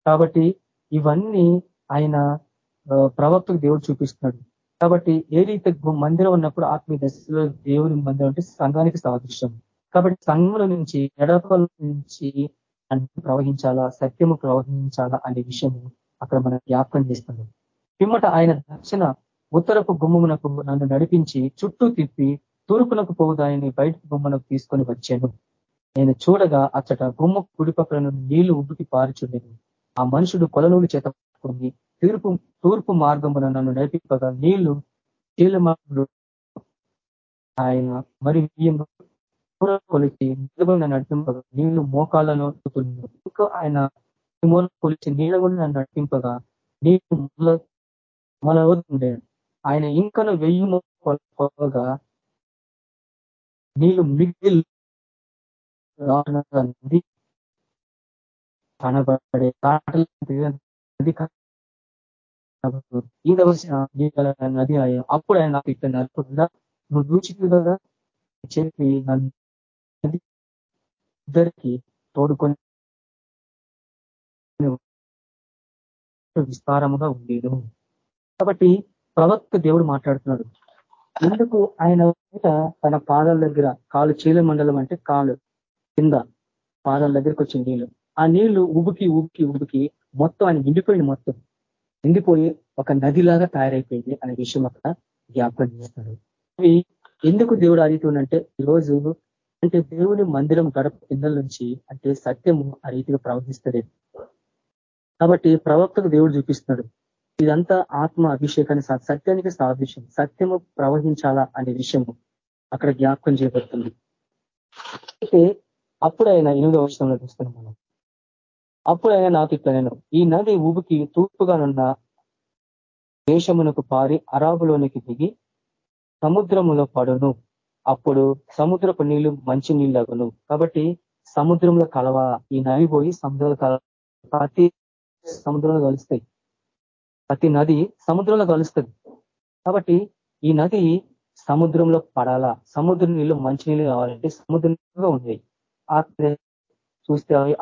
కాబట్టి ఇవన్నీ ఆయన ప్రవక్తకు దేవుడు చూపిస్తున్నాడు. కాబట్టి ఏ రీతి మందిరం ఉన్నప్పుడు ఆత్మీయ దశలో దేవుని మందిరం అంటే సంఘానికి సాదృశ్యం. కాబట్టి సంఘముల నుంచి ఎడపల నుంచి ప్రవహించాలా సత్యము ప్రవహించాలా అనే విషయము అక్కడ మనం జ్ఞాపకం చేస్తుంది పిమ్మట ఆయన దక్షిణ ఉత్తరపు గుమ్మమునకు నన్ను నడిపించి చుట్టూ తిప్పి తూర్పునకు పోదాయని బయటకు గుమ్మనకు తీసుకొని వచ్చాను. నేను చూడగా అచ్చట గుమ్మ కుడిపక్కల నుండి నీళ్ళు ఉబ్బుకి పారుచుండేను. ఆ మనుషుడు కొలనూలు చేత తీర్పు తూర్పు మార్గమున నన్ను నడిపింపగా నీళ్ళు కీలమాడు ఆయన మరి కొలిచి నన్ను నడిపింపగా నీళ్ళు మోకాళ్ళను ఇంకా ఆయన కొలిచి నీళ్ళ కూడా నన్ను నడిపింపగా నీళ్ళు మొల మొలవుతుండే ఆయన ఇంకను వెయ్యి మోగా నీళ్ళు మిగిలి కనబడే కాటలు నది నది అప్పుడు ఆయన నాకు ఇక్కడ నడుపుతుందా? నువ్వు దూచిపోయి కదా? చెప్పి నన్ను ఇద్దరికి తోడుకొని విస్తారముగా ఉండేను. కాబట్టి ప్రవక్త దేవుడు మాట్లాడుతున్నాడు. ఎందుకు ఆయన తన పాదాల దగ్గర కాలు చీల మండలం అంటే కాలు కింద పాదాల దగ్గరకు వచ్చిన నీళ్ళు ఆ నీళ్ళు ఉబుకి ఉబుకి ఉబుకి మొత్తం ఆయన నిండిపోయింది మొత్తం. నిండిపోయి ఒక నదిలాగా తయారైపోయింది అనే విషయం అక్కడ జ్ఞాపకం చేస్తాడు. అవి ఎందుకు దేవుడు అడుగుతుందంటే ఈరోజు అంటే దేవుని మందిరం గడప కిందల నుంచి అంటే సత్యము ఆ రీతిగా ప్రవహిస్తుంది కాబట్టి ప్రవక్తకు దేవుడు చూపిస్తున్నాడు ఇదంతా ఆత్మ అభిషేకాన్ని సత్యానికి సాదృశ్యం. సత్యము ప్రవహించాలా? అనే విషయము అక్కడ జ్ఞాపకం చేయబడుతుంది. అయితే అప్పుడైనా ఎనిమిదో వర్షంలో చూస్తున్నాం మనం. అప్పుడైనా నాకు ఇట్లా ఈ నది ఊబికి తూర్పుగానున్న దేశమునకు పారి అరాబులోనికి దిగి సముద్రములో పడును. అప్పుడు సముద్రపు నీళ్ళు మంచి నీళ్ళగును కాబట్టి సముద్రంలో కలవ. ఈ నది పోయి సముద్రంలో కలవ ప్రతి సముద్రంలో కలుస్తాయి. ప్రతి నది సముద్రంలో కలుస్తుంది. కాబట్టి ఈ నది సముద్రంలో పడాలా. సముద్ర నీళ్ళు మంచి నీళ్ళు కావాలంటే సముద్రంగా ఉండేవి ఆ చూస్తే అవి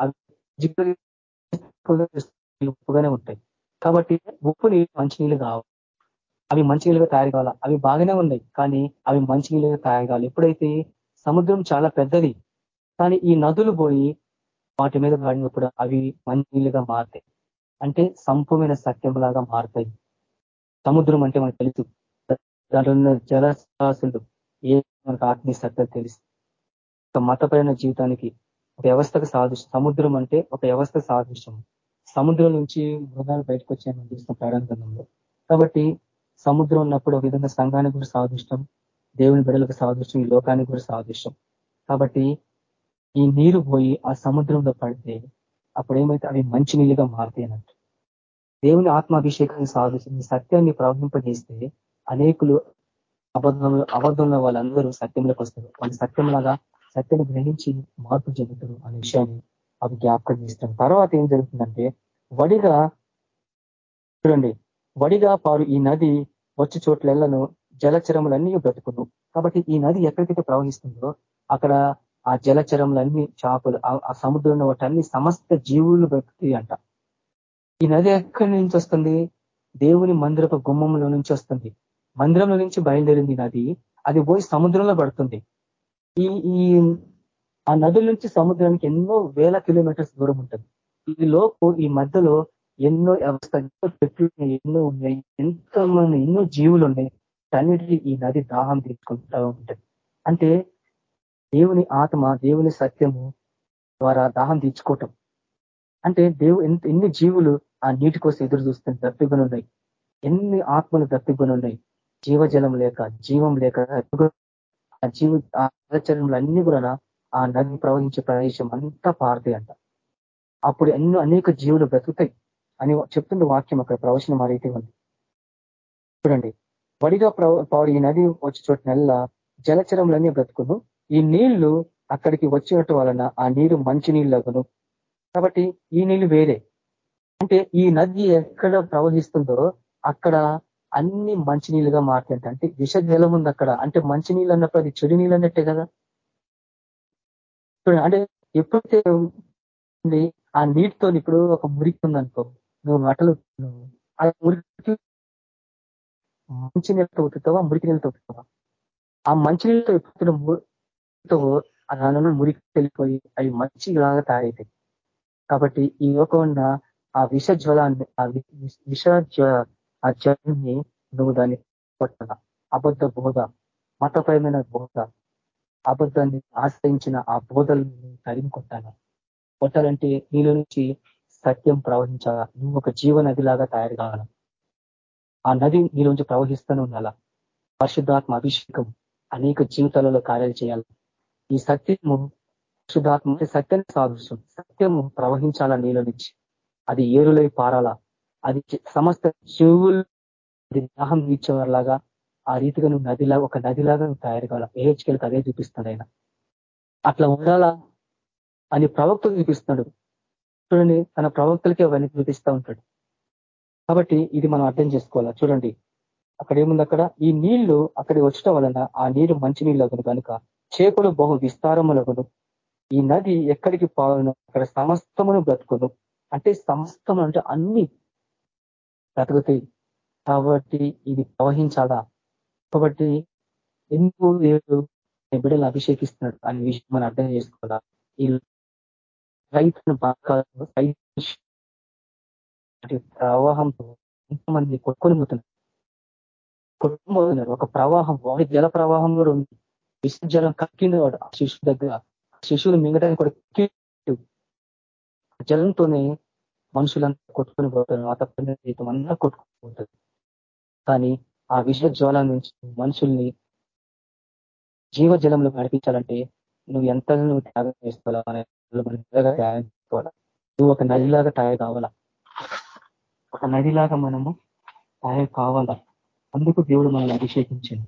ఉప్పుగానే ఉంటాయి. కాబట్టి ఉప్పు మంచినీళ్ళు మంచి కావాలి అవి మంచినీళ్ళుగా తయారు కావాలా? అవి బాగానే ఉన్నాయి కానీ అవి మంచినీళ్ళుగా తయారు కావాలి. ఎప్పుడైతే సముద్రం చాలా పెద్దది కానీ ఈ నదులు పోయి వాటి మీద పడినప్పుడు అవి మంచినీళ్ళుగా మారుతాయి. అంటే సంపూమైన సత్యంలాగా మారుతాయి. సముద్రం అంటే మనకు తెలుసు. దాంట్లో ఉన్న జలసాసులు ఏ మనకు ఆత్మీయ సత్యం తెలుసు. ఒక మతపరమైన జీవితానికి ఒక వ్యవస్థకు సాదృశ్యం. సముద్రం అంటే ఒక వ్యవస్థ సాదృశ్యం. సముద్రం నుంచి మృగాలు బయటకు వచ్చాయని చూస్తాం ప్రారంభంలో కాబట్టి సముద్రం ఉన్నప్పుడు ఒక విధంగా సంఘానికి కూడా సాదృష్టం దేవుని బిడలకు సాదృష్టం ఈ లోకానికి కూడా సాదృష్టం. కాబట్టి ఈ నీరు పోయి ఆ సముద్రంలో పడితే అప్పుడు ఏమైతే అవి మంచి నీళ్ళుగా మారుతాయి అన్నట్టు. దేవుని ఆత్మాభిషేకాన్ని సాధిస్తుంది సత్యాన్ని ప్రవహింపజేస్తే అనేకులు అబద్ధంలో అబద్ధంలో వాళ్ళందరూ సత్యంలోకి వస్తారు. వాళ్ళు సత్యంలాగా సత్యాన్ని గ్రహించి మార్పు చెందుతారు అనే విషయాన్ని అవి జ్ఞాపకం చేస్తాం తర్వాత ఏం జరుగుతుందంటే వడిగా చూడండి వడిగా పారు ఈ నది వచ్చి చోట్లెళ్ళను జలచరములన్నీ బ్రతుకును. కాబట్టి ఈ నది ఎక్కడికైతే ప్రవహిస్తుందో అక్కడ ఆ జలచరములన్నీ చేపలు ఆ సముద్రంలో వాటన్ని సమస్త జీవులు బ్రతుకుతాయి అంట. ఈ నది ఎక్కడి నుంచి వస్తుంది? దేవుని మందిరపు గుమ్మంలో నుంచి వస్తుంది. మందిరంలో నుంచి బయలుదేరింది నది. అది పోయి సముద్రంలో పడుతుంది. ఈ ఈ ఆ నదుల నుంచి సముద్రానికి ఎన్నో వేల కిలోమీటర్స్ దూరం ఉంటుంది. ఈ లోపు ఈ మధ్యలో ఎన్నో వ్యవస్థ చెట్లు ఎన్నో ఉన్నాయి ఎంతో మంది ఎన్నో జీవులు ఉన్నాయి అన్నిటికీ ఈ నది దాహం తీసుకుంటూ ఉంటుంది. అంటే దేవుని ఆత్మ దేవుని సత్యము ద్వారా దాహం తీర్చుకోవటం. అంటే దేవు ఎన్ని జీవులు ఆ నీటి కోసం ఎదురు చూస్తుంది దప్పికొని ఉన్నాయి? ఎన్ని ఆత్మలు దప్పికొని ఉన్నాయి? జీవజలం లేక జీవం లేక ఆ జీవ ఆచరణలు అన్ని కూడా ఆ నది ప్రవహించే ప్రదేశం అంతా పారుతాయి అంట అప్పుడు ఎన్నో అనేక జీవులు బ్రతుకుతాయి అని చెప్తుంది వాక్యం అక్కడ ప్రవచనం ఆ రీతి ఉంది. చూడండి. వడిగా పౌరు ఈ నది వచ్చే చోట నెల జలచరంలోనే బ్రతుకును. ఈ నీళ్ళు అక్కడికి వచ్చినట్టు వలన ఆ నీరు మంచి నీళ్ళగును. కాబట్టి ఈ నీళ్ళు వేరే. అంటే ఈ నది ఎక్కడ ప్రవహిస్తుందో అక్కడ అన్ని మంచినీళ్ళుగా మారుతాయంట అంటే విష జలం ఉంది అక్కడ. అంటే మంచి నీళ్ళు అన్నప్పుడు అది చెడు నీళ్ళు అన్నట్టే కదా. అంటే ఎప్పుడైతే ఆ నీటితో ఇప్పుడు ఒక మురికి ఉందనుకో నువ్వు బట్టలు ఆ మురికి మంచి నీళ్ళతో ఉతుకుతావా? మురికి నీళ్ళతో ఉతుకుతావా? ఆ మంచి నీళ్ళతో ఎప్పుడు ఆ దానిలో మురికి వెళ్ళిపోయి అవి మంచిలాగా తయారైతాయి. కాబట్టి ఈ యువకున్న ఆ విష జ్వలాన్ని ఆ విష ఆ జ్వరాన్ని నువ్వు దాన్ని కొట్టాల అబద్ధ బోధ మతపరమైన బోధ అబద్ధాన్ని ఆశ్రయించిన ఆ బోధలను తరిమి కొట్టాలా? కొట్టాలంటే నీలో నుంచి సత్యం ప్రవహించాలా నువ్వు ఒక జీవ నదిలాగా తయారు కావాల? ఆ నది నీలోంచి ప్రవహిస్తూనే ఉండాల? పరిశుద్ధాత్మ అభిషేకం అనేక జీవితాలలో కార్యాలు చేయాలి? ఈ సత్యము పరిశుద్ధాత్మ అంటే సత్యాన్ని సాదృశ్యం. సత్యము ప్రవహించాలా నీలో నుంచి? అది ఏరులై పారాలా? అది సమస్త జీవులు అది దాహం ఇచ్చేవారిలాగా ఆ రీతిగా నువ్వు నదిలాగా ఒక నదిలాగా నువ్వు తయారు కావాలా? ఏహెచ్కెళ్ళకి అదే చూపిస్తాడు ఆయన. అట్లా ఉండాలా? అని ప్రవక్త చూపిస్తున్నాడు. చూడండి తన ప్రవక్తలకి అవన్నీ చూపిస్తూ ఉంటాడు. కాబట్టి ఇది మనం అర్థం చేసుకోవాలా? చూడండి అక్కడ ఏముంది అక్కడ? ఈ నీళ్ళు అక్కడికి వచ్చటం వలన ఆ నీరు మంచి నీళ్ళగును కనుక చేపలు బహు విస్తారములగును. ఈ నది ఎక్కడికి పోవను అక్కడ సమస్తమును బ్రతుకును. అంటే సమస్తం అంటే అన్ని బ్రతుకుతాయి. కాబట్టి ఇది ప్రవహించాలా? కాబట్టి ఎందుకు దేవుడు బిడ్డలు అభిషేకిస్తున్నాడు? అనే విషయం మనం అర్థం చేసుకోవాలా? ఈ రైతును బాగా ప్రవాహంతో ఎంతమంది కొట్టుకొని పోతున్నారు కొట్టుకుపోతున్నారు ఒక ప్రవాహం వాడి జల ప్రవాహం కూడా ఉంది. విష్ణు జలం కక్కింది వాడు. ఆ శిశువు దగ్గర శిశువులు మింగడానికి కూడా జలంతోనే మనుషులంతా కొట్టుకొని పోతారు మాత జీవితం అంతా కొట్టుకొని పోతుంది కానీ ఆ విష జ్వాల నుంచి మనుషుల్ని జీవజలంలో నడిపించాలంటే నువ్వు ఎంత నువ్వు త్యాగం చేసుకోవాలనే నువ్వు ఒక నదిలాగా తయారు కావాలా? ఒక నదిలాగా మనము తయారు కావాలా? అందుకు దేవుడు మనల్ని అభిషేకించింది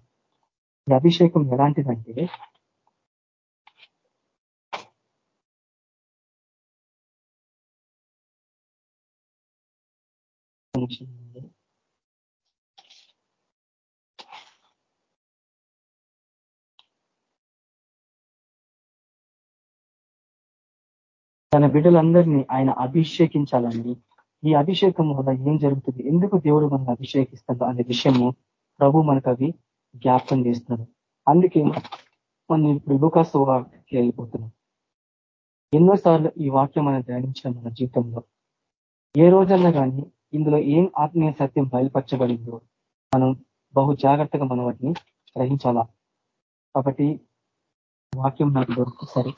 ఈ అభిషేకం ఎలాంటిదంటే తన బిడ్డలందరినీ ఆయన అభిషేకించాలని ఈ అభిషేకం వల్ల ఏం జరుగుతుంది? ఎందుకు దేవుడు మనల్ని అభిషేకిస్తాడు అనే విషయము ప్రభు మనకు అవి జ్ఞాపకం చేస్తున్నాడు. అందుకే మనం ఇప్పుడు లూకాసు వాక్యకి వెళ్ళిపోతున్నాం. ఎన్నోసార్లు ఈ వాక్యం మనం ధ్యానించాం మన జీవితంలో. ఏ రోజన్నా కానీ ఇందులో ఏం ఆత్మీయ సత్యం బయలుపరచబడిందో మనం బహు జాగ్రత్తగా మనం వాటిని గ్రహించాలా? కాబట్టి వాక్యం నాకు దొరుకుతుంది. సరే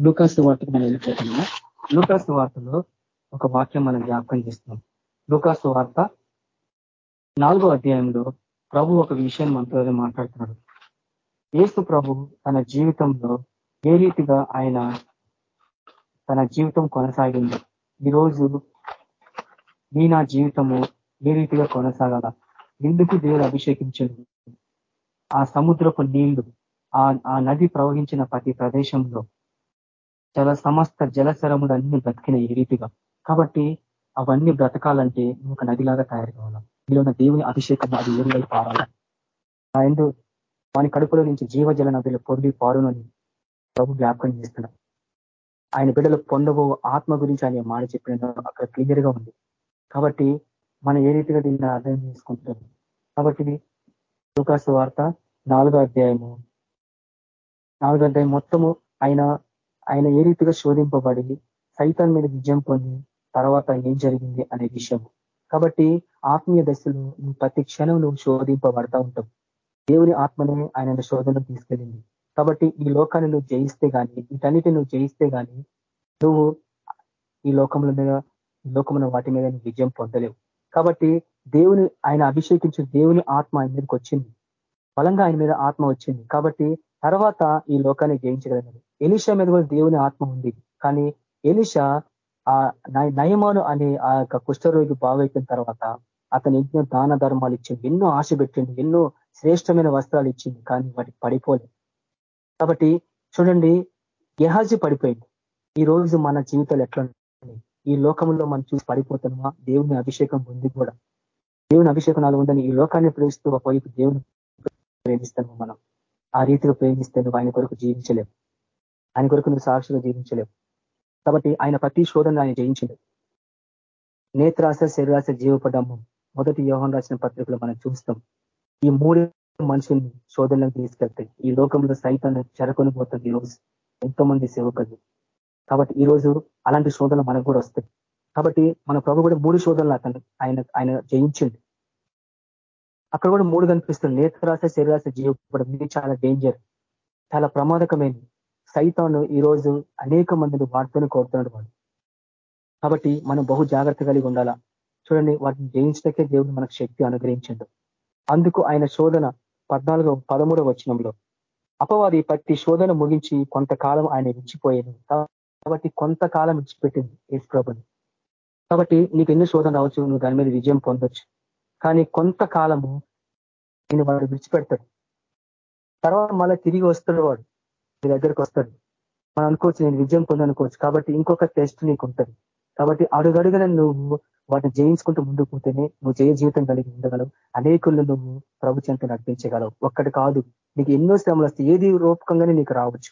లూకాసు వార్తకు మనం వెళ్ళిపోతున్నాము. లూకాసు వార్తలో ఒక వాక్యం మనం జ్ఞాపకం చేస్తున్నాం. లూకాసు వార్త నాలుగో అధ్యాయంలో ప్రభు ఒక విషయం మనతో మాట్లాడుతున్నాడు. ఏసు ప్రభు తన జీవితంలో ఏ రీతిగా ఆయన తన జీవితం కొనసాగింది? ఈరోజు నీ నా జీవితము ఏ రీతిగా కొనసాగాల? ఎందుకు దేవుడు అభిషేకించడు? ఆ సముద్రపు నీళ్ళు ఆ నది ప్రవహించిన ప్రతి ప్రదేశంలో జల సమస్త జలసరములు అన్ని బ్రతికిన ఈ రీతిగా. కాబట్టి అవన్నీ బ్రతకాలంటే ఒక నదిలాగా తయారు కావాలి మీలో ఉన్న దేవుని అభిషేకం అది ఏరులై పారాలి? ఆ ఎందు వాని కడుపులో నుంచి జీవజల నదులు పొంది పారునని ప్రభు జ్ఞాపకం చేస్తున్నాడు. ఆయన బిడ్డలు పొందబో ఆత్మ గురించి ఆయన మాట చెప్పిన అక్కడ క్లియర్గా ఉంది. కాబట్టి మనం ఏ రీతిగా దీన్ని అర్థం చేసుకుంటున్నాం? కాబట్టి లూకాసు వార్త నాలుగో అధ్యాయము నాలుగు గంటల మొత్తము ఆయన ఆయన ఏ రీతిగా శోధింపబడి సైతం మీద విజయం పొంది తర్వాత ఏం జరిగింది అనే విషయం కాబట్టి ఆత్మీయ దశలో నువ్వు ప్రతి క్షణం నువ్వు శోధింపబడతా ఉంటావు. దేవుని ఆత్మనే ఆయన శోధన తీసుకెళ్ళింది. కాబట్టి ఈ లోకాన్ని నువ్వు జయిస్తే గాని వీటన్నిటి నువ్వు జయిస్తే గాని నువ్వు ఈ లోకముల మీద ఈ లోకమున వాటి మీద విజయం పొందలేవు. కాబట్టి దేవుని ఆయన అభిషేకించి దేవుని ఆత్మ ఆయన మీదకి వచ్చింది. బలంగా ఆయన మీద ఆత్మ వచ్చింది. కాబట్టి తర్వాత ఈ లోకాన్ని జయించగలిగినది. ఎలిషా మీద కూడా దేవుని ఆత్మ ఉంది. కానీ ఎలిషా ఆ నయమాను అనే ఆ యొక్క కుష్ఠరోగి బాగైపోయిన తర్వాత అతను ఎన్నో దాన ధర్మాలు ఇచ్చింది. ఎన్నో ఆశ పెట్టింది. ఎన్నో శ్రేష్టమైన వస్త్రాలు ఇచ్చింది. కానీ వాటికి పడిపోలేదు. కాబట్టి చూడండి గెహాజీ పడిపోయింది. ఈ రోజు మన జీవితాలు ఎట్లా ఈ లోకంలో మనం చూసి పడిపోతున్నామా? దేవుని అభిషేకం ఉంది కూడా. దేవుని అభిషేకం నాలుగు ఉందని ఈ లోకాన్ని ప్రేమిస్తూ ఒకవైపు దేవుని ప్రేమిస్తాము మనం? ఆ రీతిగా ప్రేమిస్తే నువ్వు ఆయన కొరకు జీవించలేవు. ఆయన కొరకు నువ్వు సాక్షిగా జీవించలేవు. కాబట్టి ఆయన ప్రతి శోధన ఆయన జయించలేవు నేత్రాశ శరీరాశ జీవపడము మొదటి యోహం రాసిన పత్రికలు మనం చూస్తాం. ఈ మూడు మనుషుల్ని శోధనలకు తీసుకెళ్తాయి. ఈ లోకంలో సైతాన్ని చెరకొని పోతుంది ఈరోజు. ఎంతో మంది సేవకులు. కాబట్టి ఈ రోజు అలాంటి శోధనలు మనకు కూడా వస్తాయి. కాబట్టి మన ప్రభు కూడా మూడు శోధనలు అతను ఆయన ఆయన జయించింది అక్కడ కూడా మూడు కనిపిస్తుంది. నేత్రాస శరీరాశ జీవపడం ఇది చాలా డేంజర్ చాలా ప్రమాదకమైనది సైతాను ఈరోజు అనేక మందిని వార్తను కోరుతున్నాడు వాడు. కాబట్టి మనం బహు జాగ్రత్త కలిగి ఉండాలా? చూడండి వాటిని జయించటకే దేవుడు మనకు శక్తి అనుగ్రహించండు. అందుకు ఆయన శోధన పద్నాలుగో పదమూడవ వచనంలో అపవాది ప్రతి శోధన ముగించి కొంతకాలం ఆయన విడిచిపోయాను కాబట్టి కొంతకాలం విడిచిపెట్టింది యేసుప్రభుని. కాబట్టి నీకు ఎన్ని శోధన రావచ్చు? నువ్వు దాని మీద విజయం పొందొచ్చు. కానీ కొంతకాలము నేను వాడు విడిచిపెడతాడు తర్వాత మళ్ళీ తిరిగి వస్తాడు వాడు. నీ దగ్గరికి వస్తాడు. మనం అనుకోవచ్చు నేను విజయం పొందనుకోవచ్చు కాబట్టి ఇంకొక టెస్ట్ నీకు ఉంటుంది కాబట్టి అడుగడుగున నువ్వు వాటిని జయించుకుంటూ ముందుకు పోతేనే నువ్వు జయ జీవితం కలిగి ఉండగలవు. అనేకులు నువ్వు ప్రభు చెంత నడిపించగలవు. ఒక్కటి కాదు. నీకు ఎన్నో శ్రమలు వస్తే ఏది రూపకంగానే నీకు రావచ్చు.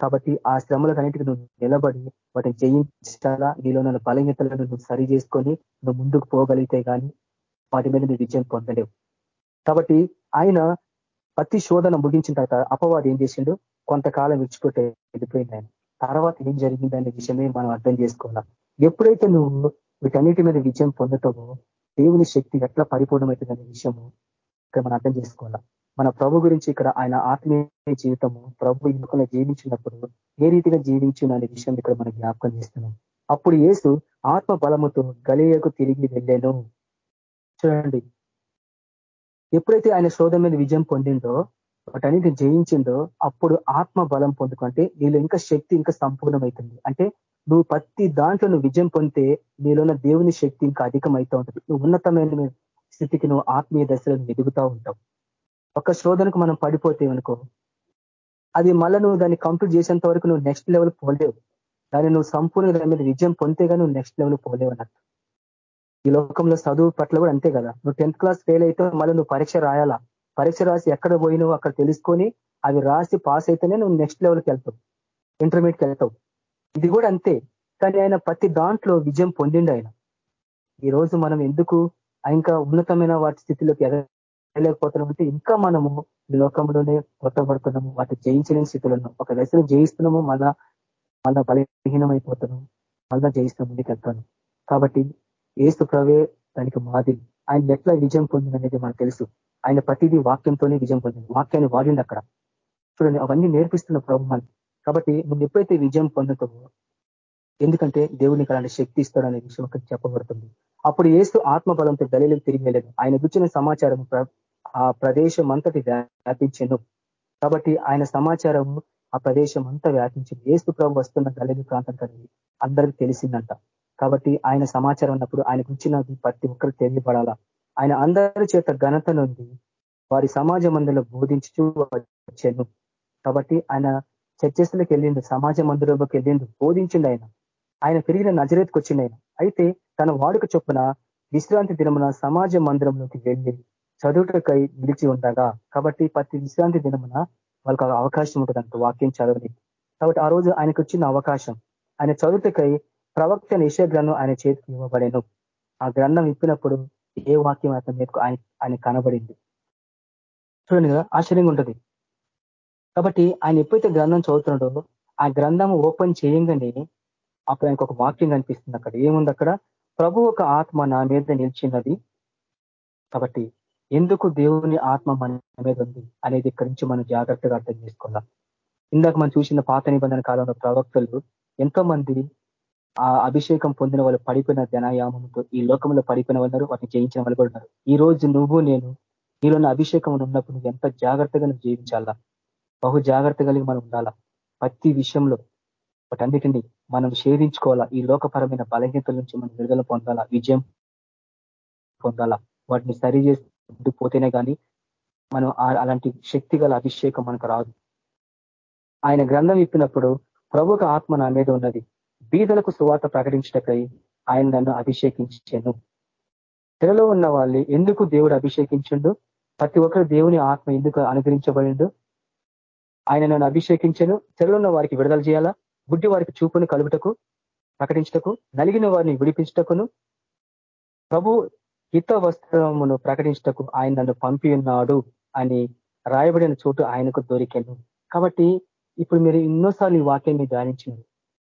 కాబట్టి ఆ శ్రమలకన్నిటికీ నువ్వు నిలబడి వాటిని జయించాలా? నీలో నన్ను బలహీనతలను నువ్వు సరి చేసుకొని నువ్వు ముందుకు పోగలిగితే కానీ వాటి మీద మీరు విజయం పొందలేవు. కాబట్టి ఆయన ప్రతి శోధన ముగించిన తర్వాత అపవాది ఏం చేసిండు? కొంతకాలం విడిచిపెట్టి వెళ్ళిపోయింది ఆయన. తర్వాత ఏం జరిగిందనే విషయమే మనం అర్థం చేసుకోవాలి? ఎప్పుడైతే నువ్వు వీటన్నిటి మీద విజయం పొందుతావో దేవుని శక్తి ఎట్లా పరిపూర్ణమవుతుందనే విషయము ఇక్కడ మనం అర్థం చేసుకోవాలా? మన ప్రభు గురించి ఇక్కడ ఆయన ఆత్మీయ జీవితము ప్రభు ఇనుకలో జీవించినప్పుడు ఏ రీతిగా జీవించిన అనే విషయం ఇక్కడ మనం జ్ఞాపకం చేస్తున్నాం. అప్పుడు ఏసు ఆత్మ బలముతో గలియకు తిరిగి వెళ్ళాను. చూడండి. ఎప్పుడైతే ఆయన శోధ మీద విజయం పొందిండో వాటన్నిటిని జయించిండో అప్పుడు ఆత్మ బలం పొందుకుంటే నీలో ఇంకా శక్తి ఇంకా సంపూర్ణమవుతుంది. అంటే నువ్వు ప్రతి దాంట్లో నువ్వు విజయం పొందితే నీలో దేవుని శక్తి ఇంకా అధికమవుతూ ఉంటుంది. నువ్వు ఉన్నతమైన స్థితికి నువ్వు ఆత్మీయ దశలో ఎదుగుతూ ఉంటావు. ఒక శోధనకు మనం పడిపోతే అనుకో అది మళ్ళీ నువ్వు దాన్ని కంప్లీట్ చేసేంత వరకు నువ్వు నెక్స్ట్ లెవెల్ పోలేవు. దాన్ని నువ్వు సంపూర్ణ దాని మీద విజయం పొందితే కానీ నువ్వు నెక్స్ట్ లెవెల్ పోలేవు అన్నట్టు. ఈ లోకంలో చదువు పట్ల కూడా అంతే కదా. నువ్వు టెన్త్ క్లాస్ ఫెయిల్ అయితే మళ్ళీ నువ్వు పరీక్ష రాయాలా? పరీక్ష రాసి ఎక్కడ పోయినావు అక్కడ తెలుసుకొని అవి రాసి పాస్ అయితేనే నువ్వు నెక్స్ట్ లెవెల్కి వెళ్తావు. ఇంటర్మీడియట్కి వెళ్తావు. ఇది కూడా అంతే. కానీ ఆయన ప్రతి దాంట్లో విజయం పొందిండు ఆయన. ఈ రోజు మనం ఎందుకు ఇంకా ఉన్నతమైన వాటి స్థితిలోకి ఎదగలేకపోతున్నాం అంటే ఇంకా మనము లోకంలోనే కొత్తపడుతున్నాము వాటి జయించలేని స్థితిలో ఉన్నాం ఒక దశలో జయిస్తున్నాము మళ్ళా మళ్ళా బలహీనమైపోతున్నాం మళ్ళా జయిస్తున్నాం ముందుకు వెళ్తాను కాబట్టి ఏసు ప్రవే దానికి మాదిరి ఆయన ఎట్లా విజయం పొందిందనేది మనకు తెలుసు. ఆయన ప్రతిదీ వాక్యంతోనే విజయం పొందింది. వాక్యాన్ని వాడింది అక్కడ. చూడండి అవన్నీ నేర్పిస్తున్న ప్రభు కాబట్టి నువ్వు ఎప్పుడైతే విజయం పొందుతావో ఎందుకంటే దేవునికి అలాంటి శక్తి ఇస్తాడనే విషయం అక్కడ చెప్పబడుతుంది. అప్పుడు ఏసు ఆత్మబలంతో గలీలకు తిరిగి వెళ్ళదు ఆయన గుచ్చిన సమాచారం ఆ ప్రదేశం అంతటి వ్యాపించను. కాబట్టి ఆయన సమాచారం ఆ ప్రదేశం అంతా వ్యాపించింది ఏసు ప్రభు వస్తున్న గలీలు ప్రాంతం కలిగి అందరికి తెలిసిందంట. కాబట్టి ఆయన సమాచారం ఉన్నప్పుడు ఆయన గురించినది ప్రతి ఒక్కరు తెలియబడాలా? ఆయన అందరి చేత ఘనత నుండి వారి సమాజ మందులో బోధించు వచ్చాను. కాబట్టి ఆయన చర్చస్లోకి వెళ్ళిండు సమాజ మందిరంలోకి వెళ్ళిండు బోధించిండు ఆయన. ఆయన పెరిగిన నజరేత్కి వచ్చిండు ఆయన. అయితే తన వాడుక చొప్పున విశ్రాంతి దినమున సమాజ మందిరంలోకి వెళ్ళి చదువుటకై నిలిచి ఉండగా కాబట్టి ప్రతి విశ్రాంతి దినమున వాళ్ళకి అవకాశం ఉంటుంది వాక్యం చదవని కాబట్టి ఆ రోజు ఆయనకు వచ్చిన అవకాశం. ఆయన చదువుటకై ప్రవక్త నిషే గ్రంథం ఆయన చేతికి ఇవ్వబడేను. ఆ గ్రంథం ఇప్పినప్పుడు ఏ వాక్యం అతని మీదకు ఆయన ఆయన కనబడింది? చూడండి కదా ఆశ్చర్యంగా ఉంటుంది. కాబట్టి ఆయన ఎప్పుడైతే గ్రంథం చదువుతున్నాడో ఆ గ్రంథం ఓపెన్ చేయంగానే అప్పుడు ఆయనకు ఒక వాక్యం కనిపిస్తుంది అక్కడ. ఏముంది అక్కడ? ప్రభు ఒక ఆత్మ నా మీద నిలిచినది. కాబట్టి ఎందుకు దేవుని ఆత్మ మన మీద ఉంది అనేది ఇక్కడి నుంచి మనం జాగ్రత్తగా అర్థం చేసుకుందాం. ఇందాక మనం చూసిన పాత నిబంధన కాలంలో ప్రవక్తలు ఎంతో మంది ఆ అభిషేకం పొందిన వాళ్ళు పడిపోయిన ధనాయామంతో ఈ లోకంలో పడిపోయిన వాళ్ళు వాటిని జయించిన వాళ్ళు కూడా ఉన్నారు. ఈ రోజు నువ్వు నేను నీలో అభిషేకం ఉన్నప్పుడు నువ్వు ఎంత జాగ్రత్తగా నువ్వు జీవించాలా? బహు జాగ్రత్త కలిగి మనం ఉండాలా? ప్రతి విషయంలో వాటన్నిటిని మనం షేధించుకోవాలా ఈ లోకపరమైన బలహీనతల నుంచి మనం విడుదల పొందాలా? విజయం పొందాలా? వాటిని సరి చేసి పోతేనే కానీ మనం అలాంటి శక్తి అభిషేకం మనకు రాదు. ఆయన గ్రంథం ఇప్పినప్పుడు ప్రభుక ఆత్మ నా మీద ఉన్నది. బీదలకు సువార్త ప్రకటించటకై ఆయన నన్ను అభిషేకించాను. తెరలో ఉన్న వాళ్ళు ఎందుకు దేవుడు అభిషేకించిండు? ప్రతి ఒక్కరు దేవుని ఆత్మ ఎందుకు అనుగ్రహించబడిండు? ఆయన నన్ను అభిషేకించను. తెరలో ఉన్న వారికి విడుదల చేయాలా? గుడ్డి వారికి చూపును కలుగుటకు ప్రకటించటకు నలిగిన వారిని విడిపించటకును. ప్రభు హిత వస్త్రమును ప్రకటించటకు ఆయన నన్ను పంపి ఉన్నాడు అని రాయబడిన చోటు ఆయనకు దొరికాను. కాబట్టి ఇప్పుడు మీరు ఎన్నోసార్లు ఈ వాక్యాన్ని ధ్యానించింది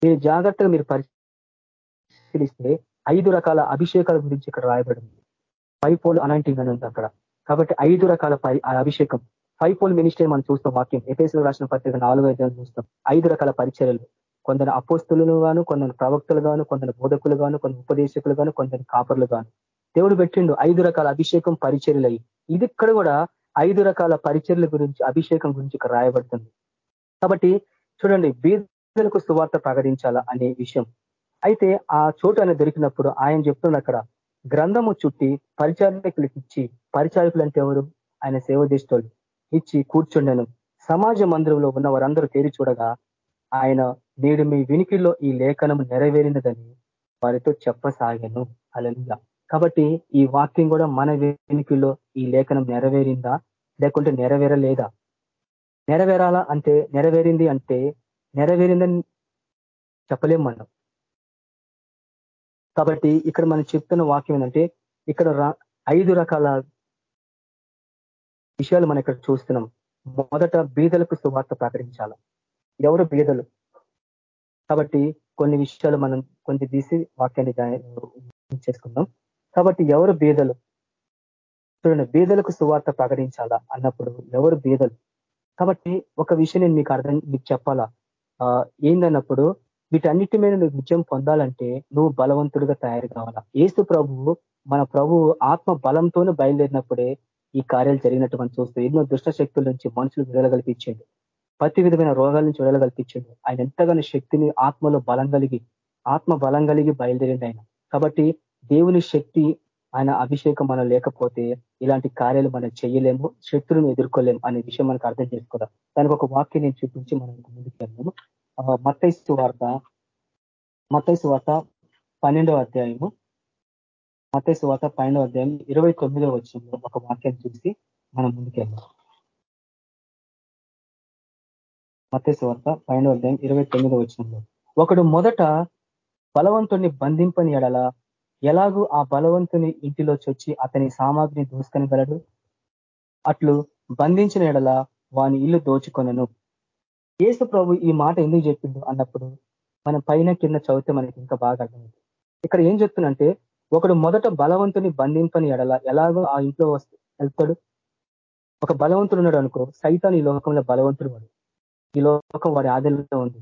మీరు జాగ్రత్తగా మీరు పరిశీలిస్తే ఐదు రకాల అభిషేకాల గురించి ఇక్కడ రాయబడింది. ఫైవ్ పోల్ అనంటింగ్ అని ఉంది అక్కడ. కాబట్టి ఐదు రకాల అభిషేకం. ఫైవ్ పోల్ మినిస్టర్ మనం చూస్తాం వాక్యం. ఎఫేసులు రాసిన పత్రిక నాలుగు ఐదు చూస్తాం. ఐదు రకాల పరిచర్యలు. కొందరు అపోస్తులను గాను కొందరు ప్రవక్తలు గాను కొందరు బోధకులు గాను కొందరు ఉపదేశకులు గాను కొందరు కాపర్లు గాను. దేవుడు పెట్టిండు ఐదు రకాల అభిషేకం పరిచర్యలు ఇది ఇక్కడ కూడా ఐదు రకాల పరిచర్ల గురించి అభిషేకం గురించి ఇక్కడ రాయబడుతుంది. కాబట్టి చూడండి ప్రజలకు సువార్త ప్రకటించాలా అనే విషయం. అయితే ఆ చోటు ఆయన దొరికినప్పుడు ఆయన చెప్తున్న అక్కడ గ్రంథము చుట్టి పరిచారకులకు ఇచ్చి పరిచారకులు అంటే ఎవరు? ఆయన సేవ చేసేటోళ్ళు. ఇచ్చి కూర్చుండను. సమాజ మందిరంలో ఉన్న వారందరూ తేరి చూడగా ఆయన నేడు మీ వినికిల్లో ఈ లేఖనం నెరవేరినదని వారితో చెప్పసాగాను. అలలిగా కాబట్టి ఈ వాక్యం కూడా మన వెనుకల్లో ఈ లేఖనం నెరవేరిందా? లేకుంటే నెరవేరలేదా? నెరవేరాలా అంటే నెరవేరింది అంటే నెరవేరిందని చెప్పలేం మనం. కాబట్టి ఇక్కడ మనం చెప్తున్న వాక్యం ఏంటంటే ఇక్కడ ఐదు రకాల విషయాలు మనం ఇక్కడ చూస్తున్నాం. మొదట బీదలకు సువార్త ప్రకటించాల. ఎవరు బీదలు? కాబట్టి కొన్ని విషయాలు మనం కొంచెం తీసి వాక్యాన్ని చేసుకుందాం. కాబట్టి ఎవరు బీదలు? చూడండి బీదలకు సువార్త ప్రకటించాలా? అన్నప్పుడు ఎవరు బీదలు? కాబట్టి ఒక విషయం నేను మీకు అర్థం మీకు చెప్పాలా? ఏందన్నప్పుడు వీటన్నిటి మీద నువ్వు విజయం పొందాలంటే నువ్వు బలవంతుడిగా తయారు కావాలా? ఏసు ప్రభువు మన ప్రభువు ఆత్మ బలంతోనే బయలుదేరినప్పుడే ఈ కార్యాలు జరిగినట్టు మనం చూస్తూ ఎన్నో దుష్ట శక్తుల నుంచి మనుషులు విడలగల్పించండు ప్రతి విధమైన రోగాల నుంచి విడలగల్పించండు ఆయన ఎంతగానో శక్తిని ఆత్మలో బలం కలిగి ఆత్మ బలం కలిగి బయలుదేరింది ఆయన. కాబట్టి దేవుని శక్తి ఆయన అభిషేకం మనం లేకపోతే ఇలాంటి కార్యాలు మనం చేయలేము శత్రువును ఎదుర్కోలేము అనే విషయం మనకు అర్థం చేసుకోదాం దానికి ఒక వాక్యం నేను చూపించి మనం ముందుకు వెళ్దాము. మత్తైసు వార్త మత్తైసు వార్త పన్నెండవ అధ్యాయము. మత్తైసు వార్త పన్నెండవ అధ్యాయం ఇరవై తొమ్మిదవ వచ్చిందో ఒక వాక్యం చూసి మనం ముందుకెళ్దాం మత్తైసు వార్త పన్నెండవ అధ్యాయం ఇరవై తొమ్మిదవ వచ్చిందో ఒకడు మొదట బలవంతుణ్ణి బంధింపని ఎడల ఎలాగూ ఆ బలవంతుని ఇంటిలో చొచ్చి అతని సామాగ్రిని దోసుకొనగలడు అట్లు బంధించిన ఎడల వాని ఇల్లు దోచుకొనను. ఏసు ప్రభు ఈ మాట ఎందుకు చెప్పిండు అన్నప్పుడు మనం పైన కింద చదివితే మనకి ఇంకా బాగా అర్థమైంది ఇక్కడ ఏం చెప్తున్నంటే ఒకడు మొదట బలవంతుని బంధింపని ఎడల ఎలాగో ఆ ఇంట్లో వస్తు వెళ్తాడు. ఒక బలవంతుడు ఉన్నాడు అనుకో సైతాన్ ఈ లోకంలో బలవంతుడు వాడు. ఈ లోకం వాడి ఆదరణలో ఉంది.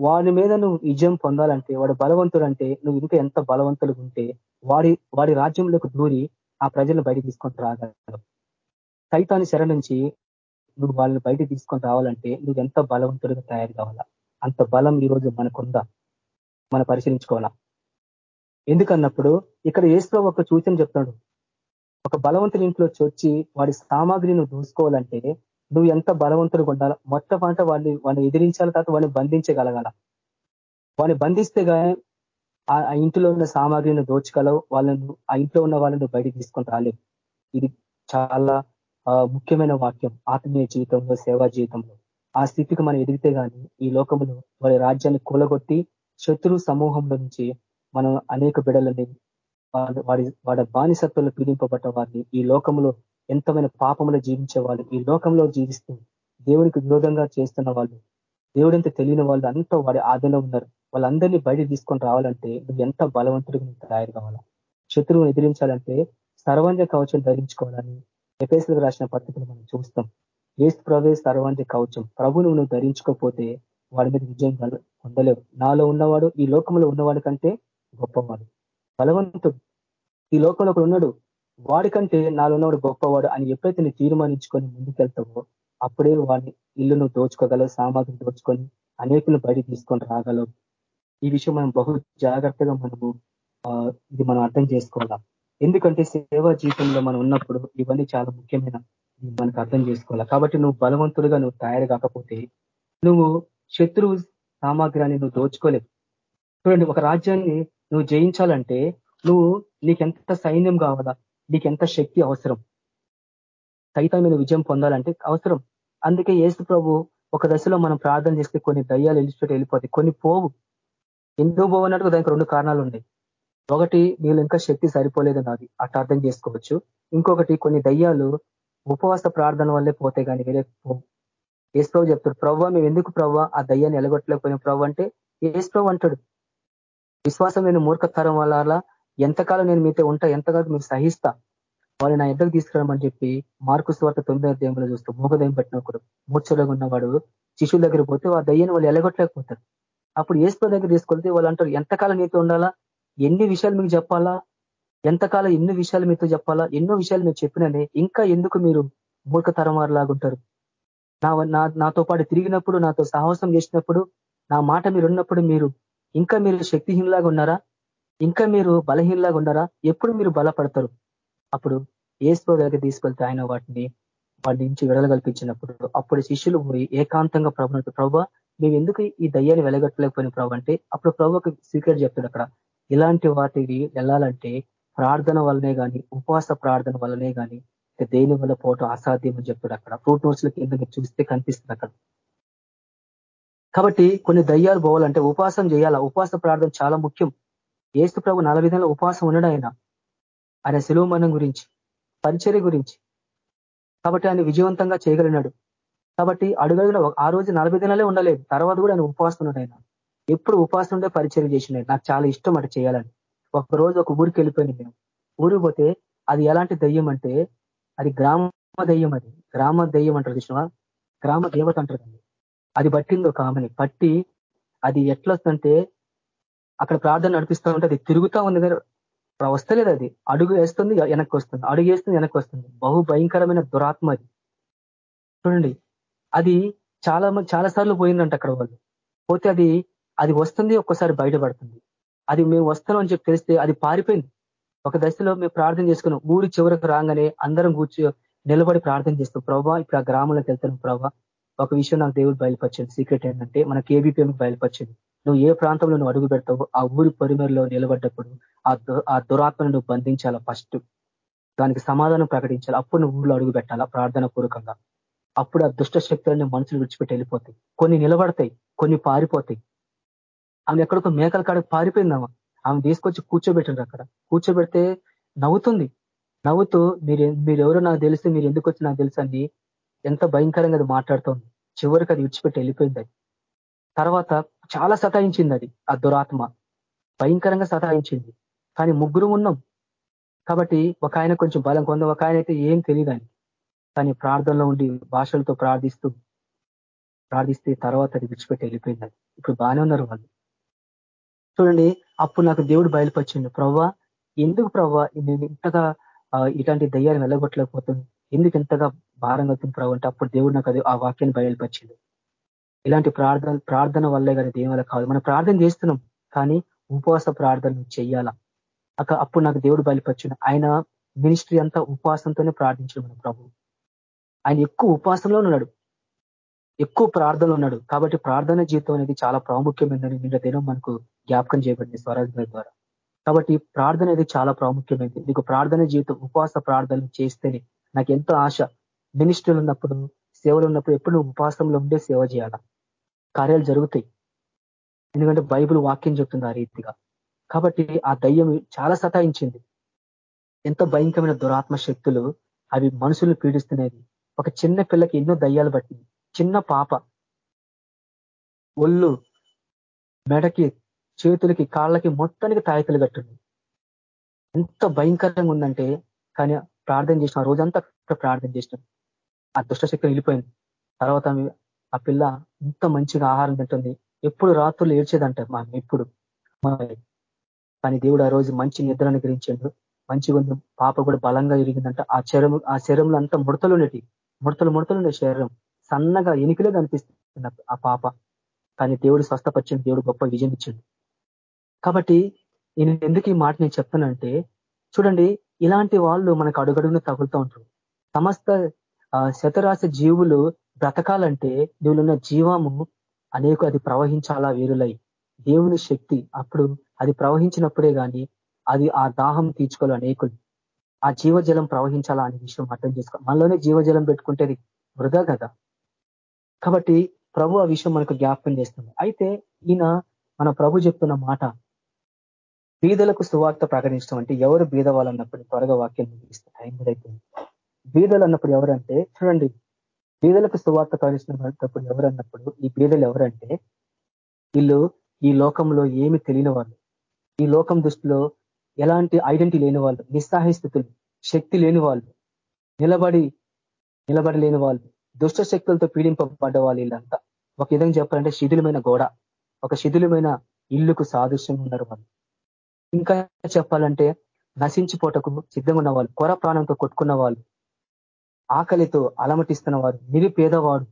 వాడి మీద నువ్వు విజయం పొందాలంటే వాడు బలవంతుడు అంటే నువ్వు ఇంకా ఎంత బలవంతులు ఉంటే వాడి వాడి రాజ్యంలోకి దూరి ఆ ప్రజలను బయట తీసుకొని రాగలవు. సైతాన్ని శర నుంచి నువ్వు వాళ్ళని బయట తీసుకొని రావాలంటే నువ్వు ఎంత బలవంతుడిగా తయారు కావాలా? అంత బలం ఈరోజు మనకుందా? మనం పరిశీలించుకోవాలా? ఎందుకన్నప్పుడు ఇక్కడ ఏసులో ఒక సూచన చెప్తున్నాడు. ఒక బలవంతుని ఇంట్లో వచ్చి వాడి సామాగ్రిని దూసుకోవాలంటే నువ్వు ఎంత బలవంతుడు ఉండాలా మొత్తం పంట వాడిని వాడిని ఎదిరించాలి తర్వాత వాడిని బంధించగలగాల. వాడిని బంధిస్తే కానీ ఆ ఇంటిలో ఉన్న సామాగ్రిని దోచుకలవు వాళ్ళను ఆ ఇంట్లో ఉన్న వాళ్ళను బయటికి తీసుకొని రాలేవు. ఇది చాలా ముఖ్యమైన వాక్యం ఆత్మీయ జీవితంలో సేవా జీవితంలో. ఆ స్థితికి మనం ఎదిగితే కానీ ఈ లోకంలో వారి రాజ్యాన్ని కూలగొట్టి శత్రు సమూహంలో నుంచి మనం అనేక బిడలని వాడి వాడి బానిసత్వంలో పీడింపబడ్డ వారిని ఈ లోకంలో ఎంతమైన పాపములు జీవించే వాళ్ళు ఈ లోకంలో జీవిస్తూ దేవునికి విరోధంగా చేస్తున్న వాళ్ళు దేవుడంత తెలియని వాళ్ళు అంతా వాడి ఆదరణ ఉన్నారు. వాళ్ళందరినీ బయట తీసుకొని రావాలంటే నువ్వు ఎంత బలవంతుడికి నువ్వు తయారు కావాలా? శత్రువును ఎదిరించాలంటే సర్వాంజ కవచం ధరించుకోవాలని ఎపేసులకు రాసిన పద్ధతిని మనం చూస్తాం. ఏసు ప్రభే సర్వాంజ కవచం. ప్రభును నువ్వు ధరించుకోకపోతే వాడి మీద విజయం పొందలేవు. నాలో ఉన్నవాడు ఈ లోకంలో ఉన్నవాడి కంటే గొప్పవాడు. బలవంతుడు. ఈ లోకంలో ఒకడు ఉన్నాడు. వాడికంటే నాలో గొప్పవాడు అని ఎప్పుడైతే నువ్వు తీర్మానించుకొని ముందుకెళ్తావో అప్పుడే వాడిని ఇల్లు నువ్వు దోచుకోగలవు సామాగ్రి దోచుకొని అనేకులు బయట తీసుకొని రాగలవు. ఈ విషయం మనం బహు జాగ్రత్తగా మనము ఇది మనం అర్థం చేసుకోవాలా? ఎందుకంటే సేవా జీవితంలో మనం ఉన్నప్పుడు ఇవన్నీ చాలా ముఖ్యమైన మనకు అర్థం చేసుకోవాలా? కాబట్టి నువ్వు బలవంతుడుగా నువ్వు తయారు కాకపోతే నువ్వు శత్రువు సామాగ్రాన్ని నువ్వు దోచుకోలేవు. చూడండి ఒక రాజ్యాన్ని నువ్వు జయించాలంటే నువ్వు నీకెంత సైన్యం కావాలా? నీకు ఎంత శక్తి అవసరం? సైతం మీద విజయం పొందాలంటే అవసరం. అందుకే ఏసు ప్రభు ఒక దశలో మనం ప్రార్థన చేస్తే కొన్ని దయ్యాలు వెళ్ళిపోతే వెళ్ళిపోతాయి. కొన్ని పోవు. ఎందుకు అన్నట్టుగా దానికి రెండు కారణాలు ఉన్నాయి. ఒకటి నీళ్ళు ఇంకా శక్తి సరిపోలేదు నాది. అట్ట అర్థం చేసుకోవచ్చు. ఇంకొకటి కొన్ని దయ్యాలు ఉపవాస ప్రార్థన వల్లే పోతే కానీ వేరే ఏసు ప్రభు చెప్తాడు ప్రవ్వ మేము ఎందుకు ప్రవ్వ ఆ దయ్యాన్ని ఎలగొట్టలేకపోయిన? ప్రవ్వ అంటే ఏసు ప్రభు అంటాడు విశ్వాసం నేను మూర్ఖతరం వల్ల ఎంతకాలం నేను మీతో ఉంటా ఎంతకాలం మీరు సహిస్తా వాళ్ళు నా ఎద్దకు తీసుకురామని చెప్పి మార్కు స్వార్థ తొమ్మిదో అధ్యాయంలో చూస్తూ మూగదయం ఒకడు మూర్చలో ఉన్నవాడు శిశువుల దగ్గర పోతే ఆ దయ్యాన్ని వాళ్ళు ఎలగొట్టలేకపోతారు. అప్పుడు ఏసుప్రో దగ్గర తీసుకెళ్తే వాళ్ళు అంటారు ఎంతకాలం నీతో ఉండాలా? ఎన్ని విషయాలు మీకు చెప్పాలా? ఎంతకాలం ఎన్ని విషయాలు మీతో చెప్పాలా? ఎన్నో విషయాలు మీరు చెప్పిననే ఇంకా ఎందుకు మీరు మూర్ఖతరం వారిలాగుంటారు నా నాతో పాటు తిరిగినప్పుడు నాతో సాహసం చేసినప్పుడు నా మాట మీరు ఉన్నప్పుడు మీరు ఇంకా మీరు శక్తిహీనలాగా ఉన్నారా? ఇంకా మీరు బలహీనలాగా ఉండరా ఎప్పుడు మీరు బలపడతారు? అప్పుడు ఏసుప్రో దగ్గర తీసుకెళ్తే ఆయన వాటిని వాటి నుంచి విడల కల్పించినప్పుడు అప్పుడు శిష్యులు పోయి ఏకాంతంగా ప్రభునట్టు ప్రభు మేము ఎందుకు ఈ దయ్యాన్ని వెలగట్టలేకపోయిన ప్రభు? అంటే అప్పుడు ప్రభుకి సీక్రెట్ చెప్తాడు అక్కడ. ఇలాంటి వాటికి వెళ్ళాలంటే ప్రార్థన వల్లనే కానీ ఉపవాస ప్రార్థన వల్లనే కానీ దేని వల్ల పోవటం అసాధ్యం అని చెప్తాడు అక్కడ. ఫ్రూట్ నోట్స్ కింద మీరు చూస్తే కనిపిస్తుంది అక్కడ. కాబట్టి కొన్ని దయ్యాలు పోవాలంటే ఉపవాసం చేయాలా? ఉపవాస ప్రార్థన చాలా ముఖ్యం. ఏసు ప్రభు నల విధంగా ఉపవాసం ఉన్నాడు ఆయన ఆయన సెలవు మరణం గురించి పరిచర్య గురించి కాబట్టి ఆయన విజయవంతంగా చేయగలిగినాడు. కాబట్టి అడుగడుగున ఆ రోజు నలభై దినాలే ఉండలేదు. తర్వాత కూడా ఆయన ఉపవాసం ఉన్నాడు ఆయన ఎప్పుడు ఉపవాసం ఉండే పరిచయం చేసినాడు నాకు చాలా ఇష్టం అటు చేయాలని. ఒక రోజు ఒక ఊరికి వెళ్ళిపోయింది మేము. ఊరికి పోతే అది ఎలాంటి దయ్యం అంటే అది గ్రామ దయ్యం అది. గ్రామ దయ్యం అంటారు కృష్ణ గ్రామ దేవత అంటారు అది పట్టింది ఒక ఆమెని. పట్టి అది ఎట్లొస్తుంటే అక్కడ ప్రార్థన నడిపిస్తూ ఉంటే అది తిరుగుతూ ఉంది వస్తలేదు అది. అడుగు వేస్తుంది వెనక్కి వస్తుంది. అడుగు వేస్తుంది వెనక్కి వస్తుంది. బహు భయంకరమైన దురాత్మ అది. చూడండి అది చాలా చాలా సార్లు పోయిందంట అక్కడ వాళ్ళు. పోతే అది అది వస్తుంది ఒక్కసారి బయటపడుతుంది. అది మేము వస్తున్నాం అని చెప్పి తెలిస్తే అది పారిపోయింది. ఒక దశలో మేము ప్రార్థన చేసుకున్నాం. ఊరి చివరకు రాగానే అందరం కూర్చో నిలబడి ప్రార్థన చేస్తాం. ప్రభావ ఇప్పుడు ఆ గ్రామంలోకి వెళ్తాను ప్రభావ ఒక విషయం నాకు దేవుడు బయలుపరిచింది సీక్రెట్ ఏంటంటే మన కేబీపీఎం బయలుపరిచింది నువ్వు ఏ ప్రాంతంలో నువ్వు అడుగు పెడతావు ఆ ఊరి పొరిమేరలో నిలబడ్డప్పుడు ఆ దురాత్మను నువ్వు బంధించాలా ఫస్ట్? దానికి సమాధానం ప్రకటించాలి? అప్పుడు నువ్వు ఊళ్ళో అడుగు పెట్టాలా ప్రార్థన పూర్వకంగా? అప్పుడు ఆ దుష్ట శక్తులన్నీ మనుషులు విడిచిపెట్టి వెళ్ళిపోతాయి. కొన్ని నిలబడతాయి కొన్ని పారిపోతాయి. ఆమె ఎక్కడికో మేకల కాడకు పారిపోయిందామా ఆమె. తీసుకొచ్చి కూర్చోబెట్టిండ్రు అక్కడ. కూర్చోబెడితే నవ్వుతుంది. నవ్వుతూ మీరు మీరెవరో నాకు తెలిసి మీరు ఎందుకు వచ్చి నాకు తెలుసు అని ఎంత భయంకరంగా అది మాట్లాడుతోంది. చివరికి అది విడిచిపెట్టి వెళ్ళిపోయింది తర్వాత చాలా సతాయించింది అది ఆ దురాత్మ. భయంకరంగా సతాయించింది. కానీ ముగ్గురు ఉన్నాం. కాబట్టి ఒక ఆయన కొంచెం బలం కొంద ఒక ఆయన అయితే ఏం తెలియదు అని కానీ ప్రార్థనలో ఉండి భాషలతో ప్రార్థిస్తూ ప్రార్థిస్తే తర్వాత అది విడిచిపెట్టి వెళ్ళిపోయింది ఇప్పుడు బాగానే ఉన్నారు వాళ్ళు. చూడండి అప్పుడు నాకు దేవుడు బయలుపరిచిండు. ప్రవ్వా ఎందుకు ప్రవ్వా? నేను ఇంతగా ఇలాంటి దయ్యాన్ని వెళ్ళగొట్టలేకపోతుంది ఎందుకు ఎంతగా భారంగా అవుతుంది ప్రభు అంటే అప్పుడు దేవుడు నాకు అది ఆ వాక్యాన్ని బయలుపరిచింది ఇలాంటి ప్రార్థన ప్రార్థన వల్లే కానీ దేని వల్ల కాదు మనం ప్రార్థన చేస్తున్నాం కానీ ఉపవాస ప్రార్థన చేయాలా అక్క అప్పుడు నాకు దేవుడు బయలుపరిచిన ఆయన మినిస్ట్రీ అంతా ఉపవాసంతోనే ప్రార్థించాడు మన ప్రభు. ఆయన ఎక్కువ ఉపవాసంలో ఉన్నాడు. ఎక్కువ ప్రార్థనలు ఉన్నాడు. కాబట్టి ప్రార్థన జీవితం అనేది చాలా ప్రాముఖ్యమైనదని నిన్న దినం మనకు జ్ఞాపకం చేయబడింది స్వరాజ్ ద్వారా. కాబట్టి ప్రార్థన అనేది చాలా ప్రాముఖ్యమైనది. నీకు ప్రార్థన జీవితం ఉపవాస ప్రార్థనలు చేస్తేనే నాకు ఎంతో ఆశ. మినిస్ట్రీలు ఉన్నప్పుడు సేవలు ఉన్నప్పుడు ఎప్పుడు నువ్వు ఉపవాసంలో ఉండే సేవ చేయాల? కార్యాలు జరుగుతాయి. ఎందుకంటే బైబుల్ వాక్యం చెప్తుంది ఆ రీతిగా. కాబట్టి ఆ దయ్యం చాలా సతాయించింది. ఎంత భయంకరమైన దురాత్మ శక్తులు అవి మనుషులు పీడిస్తున్నది ఒక చిన్న పిల్లకి ఎన్నో దయ్యాలు పట్టింది. చిన్న పాప. ఒళ్ళు మెడకి చేతులకి కాళ్ళకి మొత్తానికి తాయతలు కట్టింది. ఎంత భయంకరంగా ఉందంటే కానీ ప్రార్థన చేసిన రోజంతా ప్రార్థన చేసినాం ఆ దుష్టశక్తి వెళ్ళిపోయింది తర్వాత ఆ పిల్ల ఇంత మంచిగా ఆహారం తింటుంది. ఎప్పుడు రాత్రులు ఏడ్చేదంట మా ఎప్పుడు కానీ దేవుడు ఆ రోజు మంచి నిద్ర అనుగ్రహించాడు మంచిగా ఉంది. పాప కూడా బలంగా ఎరిగిందంట. ఆ చరము ఆ శరీరంలో అంతా ముడతలు ఉండేటి ముడతలు ముడతలు ఉండే శరీరం. సన్నగా ఎనికిలే కనిపిస్తుంది ఆ పాప. కానీ దేవుడు స్వస్థపరిచింది. దేవుడు గొప్ప విజయం ఇచ్చింది. కాబట్టి నేను ఎందుకు ఈ మాట నేను చెప్తానంటే చూడండి ఇలాంటి వాళ్ళు మనకు అడుగడుగున తగులుతూ ఉంటారు. సమస్త శతరాశ జీవులు బ్రతకాలంటే ఉన్న జీవము అనేక అది ప్రవహించాలా వీరులై. దేవుని శక్తి అప్పుడు అది ప్రవహించినప్పుడే కానీ అది ఆ దాహం తీర్చుకోవాలి అనేకులు. ఆ జీవజలం ప్రవహించాలా అనే విషయం అర్థం చేసుకో మనలోనే జీవజలం పెట్టుకుంటేది వృధా కదా. కాబట్టి ప్రభు ఆ విషయం మనకు జ్ఞాపకం చేస్తుంది. అయితే ఈయన మన ప్రభు చెప్తున్న మాట బీదలకు సువార్త ప్రకటించడం అంటే ఎవరు బీద వాళ్ళన్నప్పుడు త్వరగా వాక్యం ముగిస్తే. టైం అయిపోయింది. బీదలు అన్నప్పుడు ఎవరంటే చూడండి బీదలకు సువార్త ప్రకటించినప్పుడు ఎవరన్నప్పుడు ఈ బీదలు ఎవరంటే వీళ్ళు ఈ లోకంలో ఏమి తెలియని వాళ్ళు. ఈ లోకం దృష్టిలో ఎలాంటి ఐడెంటిటీ లేని వాళ్ళు నిస్సహాయ స్థితులు శక్తి లేని వాళ్ళు నిలబడి నిలబడి లేని వాళ్ళు దుష్ట శక్తులతో పీడింపబడ్డ వాళ్ళు వీళ్ళంతా. ఒక విధంగా చెప్పాలంటే శిథిలమైన గోడ ఒక శిథిలమైన ఇల్లుకు సాదృశ్యంగా ఉన్నారు వాళ్ళు. ఇంకా చెప్పాలంటే నశించిపోటకు సిద్ధంగా ఉన్న వాళ్ళు కొర ప్రాణంతో కొట్టుకున్న వాళ్ళు ఆకలితో అలమటిస్తున్న వారు నిరుపేదవాడు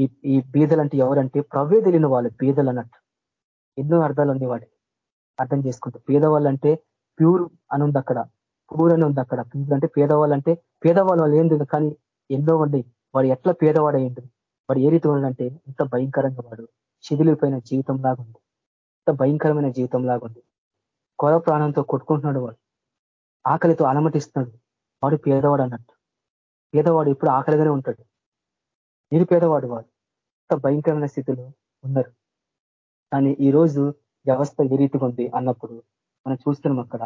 ఈ ఈ బీదలంటే ఎవరంటే ప్రవ్వే తెలియని వాళ్ళు బీదలు అన్నట్టు. ఎన్నో అర్థాలు ఉన్నాయి వాడి అర్థం చేసుకుంటూ పేదవాళ్ళు అంటే ప్యూర్ అని ఉంది అక్కడ. పూర్ అని ఉంది అక్కడ. ప్యూర్ అంటే పేదవాళ్ళు అంటే పేదవాళ్ళు వాళ్ళు ఏంది కానీ ఎన్నో ఉండి. వాడు ఎట్లా పేదవాడైండు వాడు ఏ రీతి ఉండంటే ఇంత భయంకరంగా వాడు. శిథిలిపోయిన జీవితం లాగా ఉంది ఇంత భయంకరమైన జీవితం లాగా ఉంది కొర ప్రాణంతో కొట్టుకుంటున్నాడు వాడు. ఆకలితో అలమటిస్తున్నాడు. వాడు పేదవాడు అన్నట్టు. పేదవాడు ఎప్పుడు ఆకలిగానే ఉంటాడు. నిరుపేదవాడు వాడు. అంత భయంకరమైన స్థితిలో ఉన్నారు. కానీ ఈరోజు వ్యవస్థ ఏ రీతిగా ఉంది అన్నప్పుడు మనం చూస్తున్నాం అక్కడ.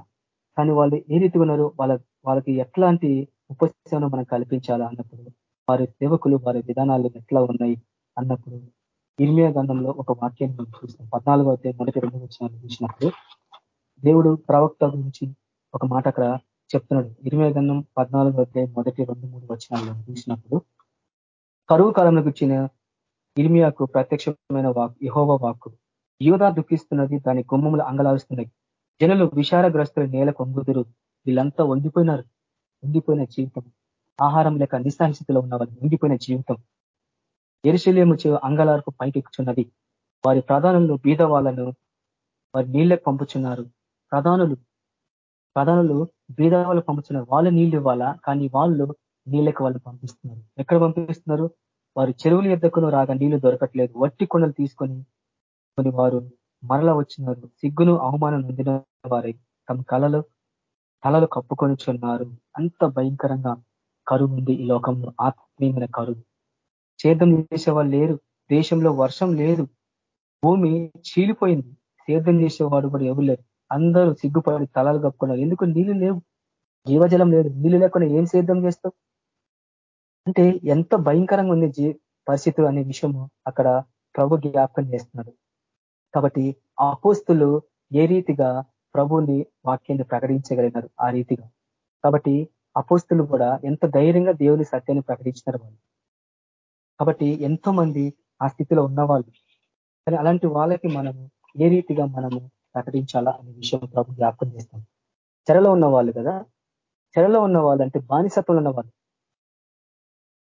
కానీ వాళ్ళు ఏ రీతిగా ఉన్నారు వాళ్ళ వాళ్ళకి ఎట్లాంటి ఉపశమనం మనం కల్పించాలా అన్నప్పుడు వారి సేవకులు వారి విధానాలు ఎట్లా ఉన్నాయి అన్నప్పుడు ఇర్మియా గంధంలో ఒక వాక్యాన్ని మనం చూస్తాం. పద్నాలుగో అయితే మొదటి రెండు వచ్చిన చూసినప్పుడు దేవుడు ప్రవక్త గురించి ఒక మాట అక్కడ చెప్తున్నాడు. ఇరవై గంధం పద్నాలుగు అయితే మొదటి రెండు మూడు వచ్చినాల్లో చూసినప్పుడు కరువు కాలంలో వచ్చిన ఇర్మియాకు ప్రత్యక్షమైన వాక్ యహోవ వాక్కు. యోధా దుఃఖిస్తున్నది దాని గుమ్మములు అంగలారుస్తున్నాయి. జనులు విషారగ్రస్తులు నేల కొంగుదురు. వీళ్ళంతా వండిపోయినారు ఉండిపోయిన జీవితం. ఆహారం లేక నిస్సహిస్థితిలో ఉన్న వాళ్ళు ఉండిపోయిన జీవితం ఎరుశల్యము అంగలార్పు పైకెక్కుచున్నది. వారి ప్రధానులు బీద వాళ్ళను వారి నీళ్ళకు పంపుచున్నారు. ప్రధానులు ప్రధానులు బీద వాళ్ళు పంపుతున్నారు వాళ్ళు నీళ్ళు ఇవ్వాలా? కానీ వాళ్ళు నీళ్ళకి వాళ్ళు పంపిస్తున్నారు. ఎక్కడ పంపిస్తున్నారు? వారు చెరువుల ఎద్దకును రాగా నీళ్ళు దొరకట్లేదు. వట్టి కొండలు తీసుకొని కొన్ని వారు మరల వచ్చినారు. సిగ్గును అవమానం నొందిన వారై తమ కళలు తలలు కప్పుకొని చున్నారు అంత భయంకరంగా కరువు ఉంది ఈ లోకంలో. ఆత్మీయమైన కరువు. సేద్యం చేసేవాళ్ళు లేరు. దేశంలో వర్షం లేదు. భూమి చీలిపోయింది. సేద్యం చేసేవాడు కూడా ఎవరు లేరు. అందరూ సిగ్గుపడి తలలు కప్పుకున్నారు. ఎందుకు? నీళ్ళు లేవు. జీవజలం లేదు. నీళ్ళు లేకుండా ఏం సేద్యం చేస్తావు? అంటే ఎంత భయంకరంగా ఉంది జీ పరిస్థితులు అనే విషయము అక్కడ ప్రభు జ్ఞాపకం చేస్తున్నాడు. కాబట్టి ఆ పోస్తులు ఏ రీతిగా ప్రభుని వాక్యాన్ని ప్రకటించగలిగినారు? ఆ రీతిగా. కాబట్టి అపోస్తులు కూడా ఎంత ధైర్యంగా దేవుని సత్యాన్ని ప్రకటించినారు వాళ్ళు. కాబట్టి ఎంతో మంది ఆ స్థితిలో ఉన్నవాళ్ళు. కానీ అలాంటి వాళ్ళకి మనము ఏ రీతిగా మనము ప్రకటించాలా అనే విషయం ప్రభు జ్ఞాపకం చేస్తాం చెరలో ఉన్న వాళ్ళు కదా? చెరలో ఉన్న వాళ్ళు అంటే బానిసత్వంలో ఉన్న వాళ్ళు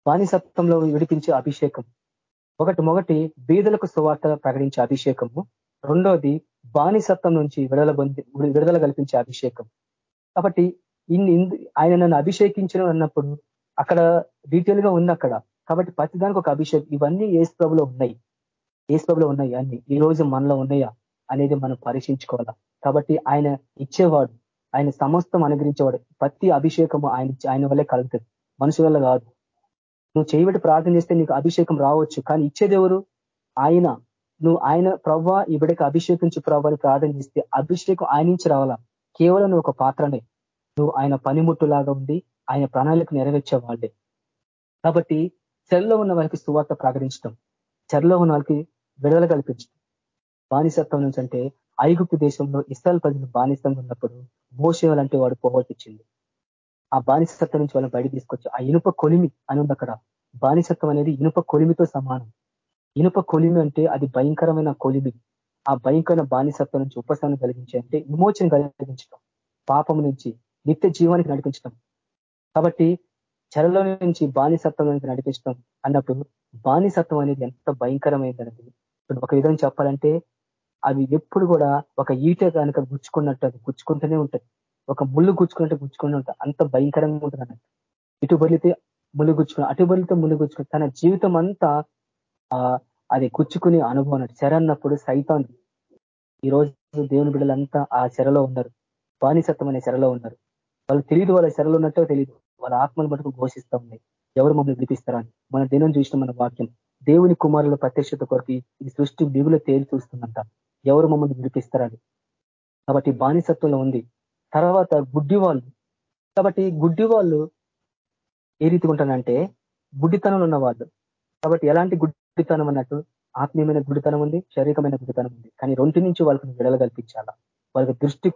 బానిసత్వంలో విడిపించే అభిషేకం. ఒకటి మొదటి బీదలకు సువార్త ప్రకటించే అభిషేకము. రెండోది బానిసత్వం నుంచి విడుదల విడుదల కల్పించే అభిషేకం. కాబట్టి ఇన్ని ఆయన నన్ను అభిషేకించడం అన్నప్పుడు అక్కడ డీటెయిల్గా ఉంది అక్కడ. కాబట్టి ప్రతిదానికి ఒక అభిషేకం. ఇవన్నీ ఏసు ప్రభులో ఉన్నాయి. ఏసు ప్రభులో ఉన్నాయి అన్ని. ఈ రోజు మనలో ఉన్నాయా? అనేది మనం పరీక్షించుకోవాలా? కాబట్టి ఆయన ఇచ్చేవాడు ఆయన సమస్తం అనుగ్రహించేవాడు ప్రతి అభిషేకము ఆయన ఆయన వల్లే కలుగుతుంది. మనుషుల వల్ల కాదు. నువ్వు చేయబట్టి ప్రార్థన చేస్తే నీకు అభిషేకం రావచ్చు కానీ ఇచ్చేది ఎవరు? ఆయన. నువ్వు ఆయన ప్రవ్వా ఇవిడకి అభిషేకించి ప్రవ్వాని ప్రార్థన చేస్తే అభిషేకం ఆయన నుంచి రావాలా? కేవలం నువ్వు ఒక పాత్రనే. నువ్వు ఆయన పనిముట్టులాగా ఉండి ఆయన ప్రణాళిక నెరవేర్చే వాళ్ళే కాబట్టి చెరలో ఉన్న వాళ్ళకి సువార్త ప్రకటించడం చెరలో ఉన్న వాళ్ళకి విడుదల కల్పించడం బానిసత్వం నుంచి అంటే ఐగుప్తు దేశంలో ఇస్రాయల్ ప్రజలు బానిసంగా ఉన్నప్పుడు మోసేవాలంటే వాడు పోగొట్టించింది ఆ బానిసత్వం నుంచి వాళ్ళని బయట తీసుకొచ్చి ఆ ఇనుప కొలిమి అని ఉంది అక్కడ. బానిసత్వం అనేది ఇనుప కొలిమితో సమానం. ఇనుప కొలిమి అంటే అది భయంకరమైన కొలిమి. ఆ భయంకరమైన బానిసత్వం నుంచి ఉపశమనం కలిగించే అంటే విమోచన కలిగించడం పాపం నుంచి నిత్య జీవానికి నడిపించడం కాబట్టి చెరలో నుంచి బానిసత్వం నుంచి నడిపించడం అన్నప్పుడు బానిసత్వం అనేది ఎంత భయంకరమైనది ఇప్పుడు ఒక విధంగా చెప్పాలంటే అవి ఎప్పుడు కూడా ఒక ఈట కనుక గుచ్చుకున్నట్టు అది గుచ్చుకుంటూనే ఉంటుంది. ఒక ముళ్ళు గుచ్చుకున్నట్టు గుచ్చుకుంటూ ఉంటుంది. అంత భయంకరంగా ఉంటుంది అన్నట్టు ఇటు బలితే ముళ్ళు గుచ్చుకుని అటు బలితే ముళ్ళు గుచ్చుకుని తన జీవితం అంతా అది గుచ్చుకునే అనుభవం అన్నట్టు చెర అన్నప్పుడు సైతాన్ ఈ రోజు దేవుని బిడ్డలంతా ఆ చెరలో ఉన్నారు. బానిసత్వం అనే చెరలో ఉన్నారు. వాళ్ళు తెలియదు వాళ్ళ చెరలో ఉన్నట్టు తెలియదు వాళ్ళ ఆత్మను మటుకు ఘోషిస్తూ ఉన్నాయి. ఎవరు మమ్మల్ని విడిపిస్తారని మన దినం చూసిన మన వాక్యం. దేవుని కుమారుల ప్రత్యక్షత కొరకు ఈ సృష్టి బిగులు తేలి చూస్తుందంట. ఎవరు మమ్మల్ని విడిపిస్తారని. కాబట్టి బానిసత్వంలో ఉంది. తర్వాత గుడ్డి వాళ్ళు కాబట్టి గుడ్డి వాళ్ళు ఏ రీతిగా ఉంటానంటే గుడ్డితనంలో ఉన్న వాళ్ళు కాబట్టి ఎలాంటి గుడ్డితనం అన్నట్టు ఆత్మీయమైన గుడితనం ఉంది శారీరకమైన గుడితనం ఉంది. కానీ రెండు నుంచి వాళ్ళకి విడల కల్పించాలా వాళ్ళకి దృష్టి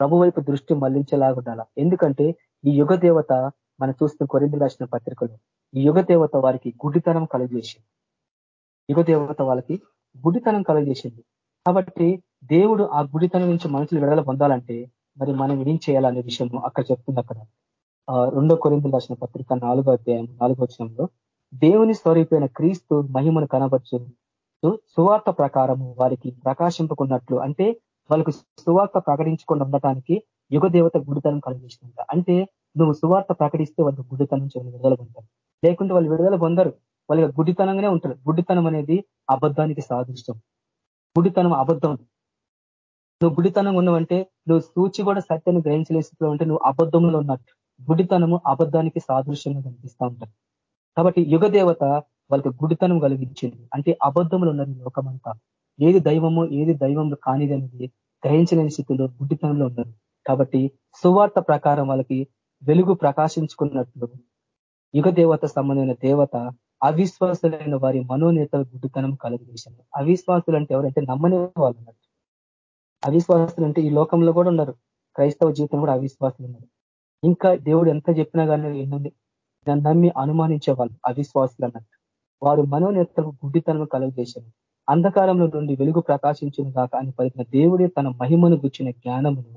ప్రభు వైపు దృష్టి మళ్ళించేలాగా ఉండాలా? ఎందుకంటే ఈ యుగ దేవత మనం చూస్తున్న కొరింది రాసిన పత్రికలు ఈ యుగ దేవత వారికి గుడితనం కలుగజేసింది. యుగ దేవత వాళ్ళకి గుడితనం కలుగజేసింది. కాబట్టి దేవుడు ఆ గుడితనం నుంచి మనుషులు విడుదల పొందాలంటే మరి మనం ఏం చేయాలనే విషయం అక్కడ చెప్తుంది అక్కడ. రెండో కొరింతలు రాసిన పత్రిక నాలుగో అధ్యాయం నాలుగో వచనంలో దేవుని స్వరూపైన క్రీస్తు మహిమను కనబరచు. సువార్త ప్రకారము వారికి ప్రకాశింపుకున్నట్లు. అంటే వాళ్ళకు సువార్త ప్రకటించకుండా ఉండటానికి యుగ దేవత గుడితనం కలిగిస్తుంట అంటే నువ్వు సువార్త ప్రకటిస్తే వాళ్ళు గుడితనం నుంచి విడుదల పొందారు. లేకుంటే వాళ్ళు విడుదల పొందరు. వాళ్ళకి గుడితనంగానే ఉంటారు. గుడితనం అనేది అబద్ధానికి సాధిష్టం గుడితనం అబద్ధం. నువ్వు గుడితనం ఉన్నావంటే నువ్వు సూచి కూడా సత్యాన్ని గ్రహించలేస్తూ ఉంటే నువ్వు అబద్ధంలో ఉన్నట్టు గుడితనము అబద్ధానికి సాదృశ్యంగా కనిపిస్తూ ఉంటారు కాబట్టి యుగ దేవత వాళ్ళకి గుడితనం కలిగించింది. అంటే అబద్ధములు ఉన్నది లోకమంతా. ఏది దైవము ఏది దైవం కానిది అనేది గ్రహించలేని స్థితిలో గుడ్డితనంలో ఉన్నారు కాబట్టి సువార్త ప్రకారం వాళ్ళకి వెలుగు ప్రకాశించుకున్నట్లు యుగ దేవత సంబంధమైన దేవత అవిశ్వాసులైన వారి మనోనేత గుడ్డుతనం కలుగజేశాను అవిశ్వాసులు అంటే ఎవరంటే నమ్మనే వాళ్ళు అన్నట్టు అవిశ్వాసులు అంటే ఈ లోకంలో కూడా ఉన్నారు. క్రైస్తవ జీవితం కూడా అవిశ్వాసులు ఉన్నారు. ఇంకా దేవుడు ఎంత చెప్పినా కానీ ఏంటంది నన్ను నమ్మి అనుమానించే వాళ్ళు అవిశ్వాసులు అన్నట్టు. వారు మనోనేతలకు గుడ్డితనం కలుగజేశారు. అంధకారంలో నుండి వెలుగు ప్రకాశించిన దాకా అని పలికిన దేవుడే తన మహిమను గుచ్చిన జ్ఞానమును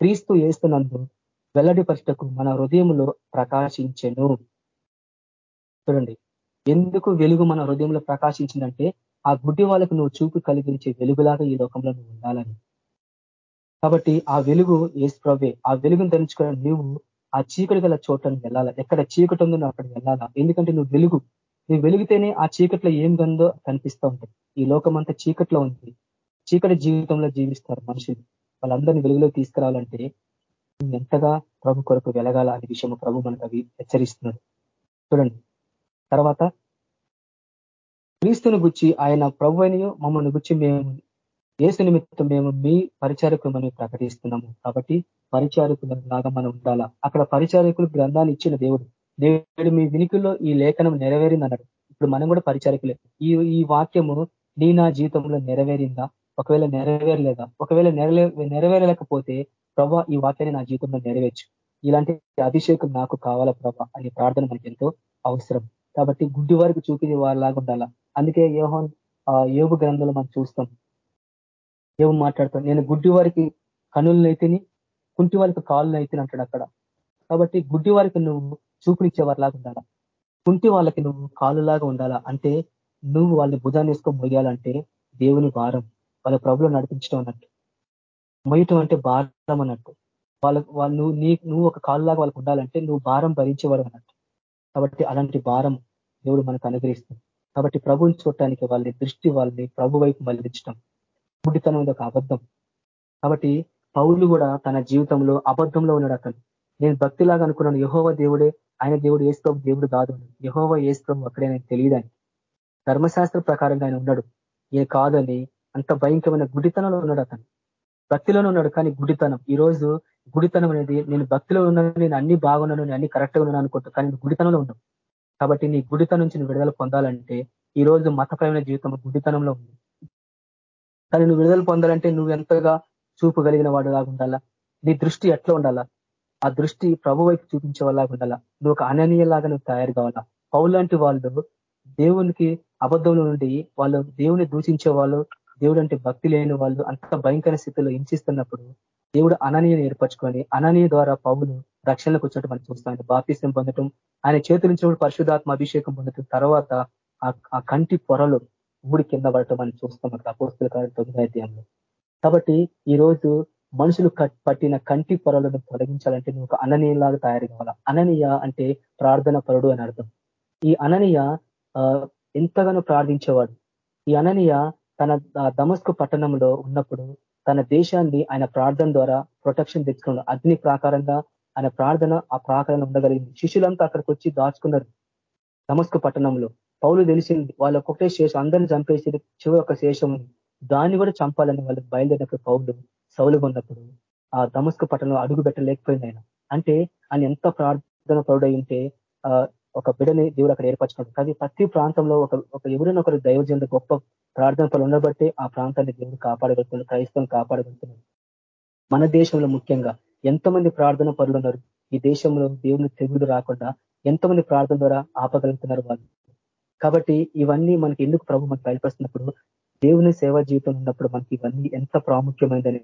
క్రీస్తు వేస్తున్నందు వెల్లడిపరచటకు మన హృదయంలో ప్రకాశించెను. చూడండి. ఎందుకు వెలుగు మన హృదయంలో ప్రకాశించిందంటే ఆ గుడ్డి వాళ్ళకు నువ్వు చూపు కలిగించే వెలుగులాగా ఈ లోకంలో నువ్వు ఉండాలని. కాబట్టి ఆ వెలుగు ఏసుప్రవే ఆ వెలుగును ధరించుకున్న నువ్వు ఆ చీకటి గల చోటను వెళ్ళాలా? ఎక్కడ చీకటి ఉందో అక్కడ వెళ్ళాలా? ఎందుకంటే నువ్వు వెలుగు. నువ్వు వెలుగుతేనే ఆ చీకట్లో ఏం గందో కనిపిస్తూ ఉంటుంది. ఈ లోకం అంతా చీకట్లో ఉంది. చీకటి జీవితంలో జీవిస్తారు మనుషులు. వాళ్ళందరినీ వెలుగులో తీసుకురావాలంటే ఎంతగా ప్రభు కొరకు వెలగాల అనే విషయం ప్రభు మనకు అవి హెచ్చరిస్తున్నాడు. చూడండి. తర్వాత క్రీస్తుని గుచ్చి ఆయన ప్రభు అయినయో మమ్మల్ని గుచ్చి మేము ఏసు నిమిత్తం మేము మీ పరిచారకులమని ప్రకటిస్తున్నాము. కాబట్టి పరిచారకుల లాగా మనం ఉండాలా? అక్కడ పరిచారకులు గ్రంథాలు ఇచ్చిన దేవుడు. దేవుడు మీ వినికిల్లో ఈ లేఖనం నెరవేరింది అన్నాడు ఇప్పుడు మనం కూడా పరిచారకులే. ఈ ఈ వాక్యము నీ నా జీవితంలో నెరవేరిందా? ఒకవేళ నెరవేరలేదా? ఒకవేళ నెరవేరలేకపోతే ప్రభా ఈ వాక్యాన్ని నా జీవితంలో నెరవేర్చు. ఇలాంటి అభిషేకం నాకు కావాలా ప్రభా? అనే ప్రార్థన మనకి ఎంతో అవసరం. కాబట్టి గుడ్డి వారికి చూపించే వారిలాగా ఉండాలా? అందుకే యోహన్ యోగు గ్రంథంలో మనం చూస్తాం. ఏం మాట్లాడతాం నేను గుడ్డి వారికి కనులనైతేని కుంటి వారికి కాళ్ళనైతేని అంటాడు అక్కడ. కాబట్టి గుడ్డి వారికి నువ్వు చూపునిచ్చేవారిలాగా ఉండాలా? కుంటి వాళ్ళకి నువ్వు కాలులాగా ఉండాలా? అంటే నువ్వు వాళ్ళని భుజాన్ని వేసుకొని మొయ్యాలంటే దేవుని భారం వాళ్ళ ప్రభులు నడిపించడం అన్నట్టు. మొయ్యటం అంటే భారం అన్నట్టు. వాళ్ళకు వాళ్ళు నువ్వు నీ నువ్వు ఒక కాలులాగా వాళ్ళకు ఉండాలంటే నువ్వు భారం భరించేవాడు అన్నట్టు. కాబట్టి అలాంటి భారం దేవుడు మనకు అనుగ్రహిస్తాడు. కాబట్టి ప్రభువుని చూడటానికి వాళ్ళని దృష్టి వాళ్ళని ప్రభు వైపు మళ్ళించడం గుడ్డితనం ఒక అబద్ధం. కాబట్టి పౌలు కూడా తన జీవితంలో అబద్ధంలో ఉన్నాడు అతను. నేను భక్తిలాగా అనుకున్నాను యహోవ దేవుడే ఆయన దేవుడు ఏసుకోబు దేవుడు కాదు యహోవ ఏసుకోబు అక్కడే నేను తెలియదని ధర్మశాస్త్ర ప్రకారంగా ఆయన ఉన్నాడు. ఏ కాదని అంత భయంకరమైన గుడితనంలో ఉన్నాడు అతను. భక్తిలోనే ఉన్నాడు కానీ గుడితనం ఈ రోజు గుడితనం అనేది నేను భక్తిలో ఉన్నాను నేను అన్ని బాగున్నాను నేను అన్ని కరెక్ట్గా ఉన్నాను అనుకుంటా కానీ గుడితనంలో ఉన్నాను కాబట్టి నీ గుడితనం నుంచి నువ్వు విడుదల పొందాలంటే ఈ రోజు మతపరమైన జీవితం గుడితనంలో ఉంది. కానీ నువ్వు విడుదల పొందాలంటే నువ్వు ఎంతగా చూపు కలిగిన వాడు లాగుండాలా నీ దృష్టి ఎట్లా ఉండాలా? ఆ దృష్టి ప్రభు వైపు చూపించే వాళ్ళగా ఉండాలా? నువ్వు ఒక అననీయలాగా నువ్వు తయారు కావాలా? పౌలాంటి వాళ్ళు దేవునికి అబద్ధంలో నుండి వాళ్ళు దేవుని దూషించే వాళ్ళు దేవుడు అంటే భక్తి లేని వాళ్ళు అంత భయంకర స్థితిలో హింసిస్తున్నప్పుడు దేవుడు అననీయను ఏర్పరచుకొని అననీయ ద్వారా పౌలు రక్షణకు వచ్చినట్టు మనం చూస్తాం. బాపిసం పొందటం ఆయన చేతుల నుంచి పరిశుధాత్మ అభిషేకం పొందటం తర్వాత ఆ కంటి పొరలు ఊడి కింద పడటం మనం చూస్తాం అక్కడ అపోస్తుల కాలం తొమ్మిదో అధ్యాయంలో. కాబట్టి ఈ రోజు మనుషులు పట్టిన కంటి పొరలను తొలగించాలంటే నువ్వు ఒక అననీయలాగా తయారు కావాలా అననీయ అంటే ప్రార్థన పరుడు అని అర్థం. ఈ అననీయ ఎంతగానో ప్రార్థించేవాడు. ఈ అననీయ తన దమస్కు పట్టణంలో ఉన్నప్పుడు తన దేశాన్ని ఆయన ప్రార్థన ద్వారా ప్రొటెక్షన్ తెచ్చుకున్నాడు. అగ్ని ప్రాకారంగా ఆయన ప్రార్థన ఆ ప్రాకారంలో ఉండగలిగింది. శిష్యులంతా అక్కడికి వచ్చి దాచుకున్నారు నమస్కు పట్టణంలో. పౌలు తెలిసింది వాళ్ళ ఒక్కొక్కటే శేషం అందరిని చంపేసి చివరి ఒక శేషం దాన్ని కూడా చంపాలని వాళ్ళు బయలుదేరినప్పుడు పౌలు సౌలు ఉన్నప్పుడు ఆ దమస్కు పట్టణంలో అడుగు పెట్టలేకపోయింది ఆయన. అంటే ఆయన ఎంత ప్రార్థన పరుడై ఉంటే ఒక బిడని దేవుడు అక్కడ ఏర్పరచుకున్నాడు కానీ ప్రతి ప్రాంతంలో ఒక ఒక ఎవరైనా ఒకరు దైవజనుడు గొప్ప ప్రార్థన పనులు ఉండబట్టి ఆ ప్రాంతాన్ని దేవుడు కాపాడగలుగుతున్నాడు క్రైస్తవం కాపాడగలుగుతున్నాడు. మన దేశంలో ముఖ్యంగా ఎంతమంది ప్రార్థన పనులు ఉన్నారు ఈ దేశంలో దేవుని తెగులు రాకుండా ఎంతమంది ప్రార్థన ద్వారా ఆపగలుగుతున్నారు వాళ్ళు? కాబట్టి ఇవన్నీ మనకి ఎందుకు ప్రభు మనకు బయలుపరుస్తున్నప్పుడు దేవుని సేవా జీవితం ఉన్నప్పుడు మనకి ఇవన్నీ ఎంత ప్రాముఖ్యమైనది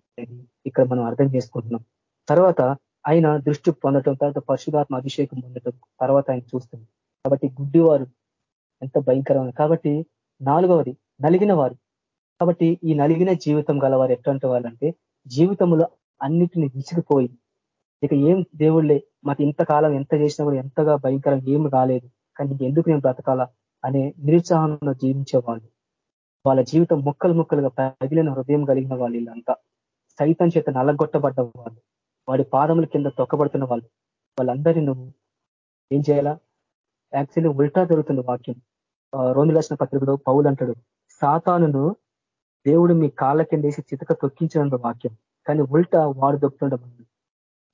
ఇక్కడ మనం అర్థం చేసుకుంటున్నాం. తర్వాత ఆయన దృష్టి పొందటం తర్వాత పరిశుధాత్మ అభిషేకం పొందటం తర్వాత ఆయన చూస్తుంది. కాబట్టి గుడ్డివారు ఎంత భయంకరమైన కాబట్టి నాలుగవది నలిగిన వారు. కాబట్టి ఈ నలిగిన జీవితం గలవారు ఎట్లాంటి వాళ్ళంటే జీవితంలో అన్నిటిని విసిగిపోయి ఇక ఏం దేవుళ్ళే మాకు ఇంతకాలం ఎంత చేసినా కూడా ఎంతగా భయంకరం ఏం కాలేదు కానీ ఎందుకు నేను బ్రతకాలా అనే నిరుత్సాహంలో జీవించే వాళ్ళు వాళ్ళ జీవితం ముక్కలు ముక్కలుగా పగిలిన హృదయం కలిగిన వాళ్ళు వీళ్ళంతా. సైతం చేత నలగొట్టబడ్డ వాళ్ళు. వాడి పాదముల కింద తొక్కబడుతున్న వాళ్ళు వాళ్ళందరినీ నువ్వు ఏం చేయాలా? యాక్చువల్లీ ఉల్టా జరుగుతుంది వాక్యం. రోమి లక్షణ పత్రికలో పౌలు అంటాడు సాతానును దేవుడు మీ కాళ్ళ కింద వేసి చితక తొక్కించిన వాక్యం. కానీ ఉల్టా వాడు దొక్కుతుండ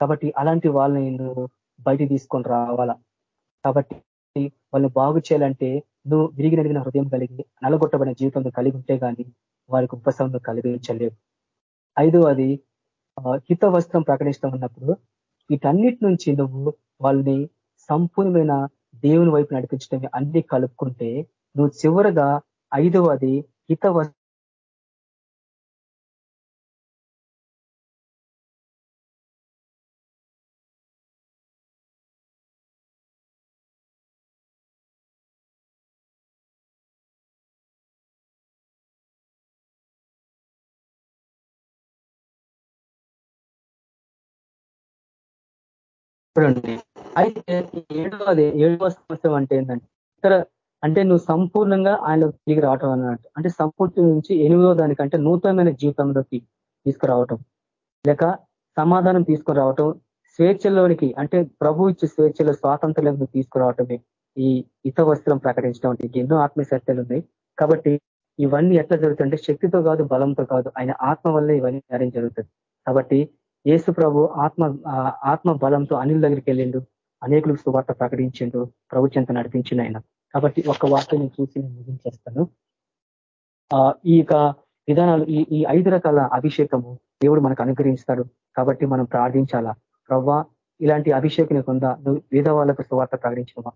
కాబట్టి అలాంటి వాళ్ళని నువ్వు బయట తీసుకొని రావాలా? కాబట్టి వాళ్ళని బాగు చేయాలంటే నువ్వు విరిగినడిగిన హృదయం కలిగి నలగొట్టబడిన జీవితంలో కలిగి ఉంటే కానీ వారికి ఉపశమనం కలిగించలేవు. ఐదు అది హిత వస్త్రం ప్రకటిస్తాం ఉన్నప్పుడు వీటన్నిటి నుంచి నువ్వు వాళ్ళని సంపూర్ణమైన దేవుని వైపు నడిపించడమే అన్ని కలుపుకుంటే నువ్వు చివరగా ఐదవది హిత చూడండి అయితే ఏడవది ఏడవ సంవత్సరం అంటే ఏంటంటే ఇతర అంటే నువ్వు సంపూర్ణంగా ఆయన తిరిగి రావటం అన్నట్టు. అంటే సంపూర్తి నుంచి ఎనిమిదో దానికంటే నూతనమైన జీవితంలోకి తీసుకురావటం. లేక సమాధానం తీసుకురావటం స్వేచ్ఛలోనికి అంటే ప్రభు ఇచ్చే స్వేచ్ఛలో స్వాతంత్రంలోకి తీసుకురావటమే ఈ ఇత వస్త్రం ప్రకటించడం అంటే. ఎన్నో ఆత్మీయ సత్యాలు ఉన్నాయి. కాబట్టి ఇవన్నీ ఎట్లా జరుగుతుంటే శక్తితో కాదు బలంతో కాదు ఆయన ఆత్మ వల్లే ఇవన్నీ కార్యం జరుగుతుంది కాబట్టి యేసు ప్రభు ఆత్మ ఆత్మ బలంతో అనిల్ దగ్గరికి వెళ్ళిండు. అనేకులకు సువార్త ప్రకటించిండు. ప్రభు చెంత నడిపించిన ఆయన. కాబట్టి ఒక్క వార్తని చూసి నేను ముగించేస్తాను. ఈ యొక్క విధానాలు ఈ ఈ ఐదు రకాల అభిషేకము దేవుడు మనకు అనుగ్రహిస్తాడు. కాబట్టి మనం ప్రార్థించాలా? ప్రవ్వా ఇలాంటి అభిషేకం కొందా నువ్వు వేద వాళ్ళకు సువార్త ప్రకటించమా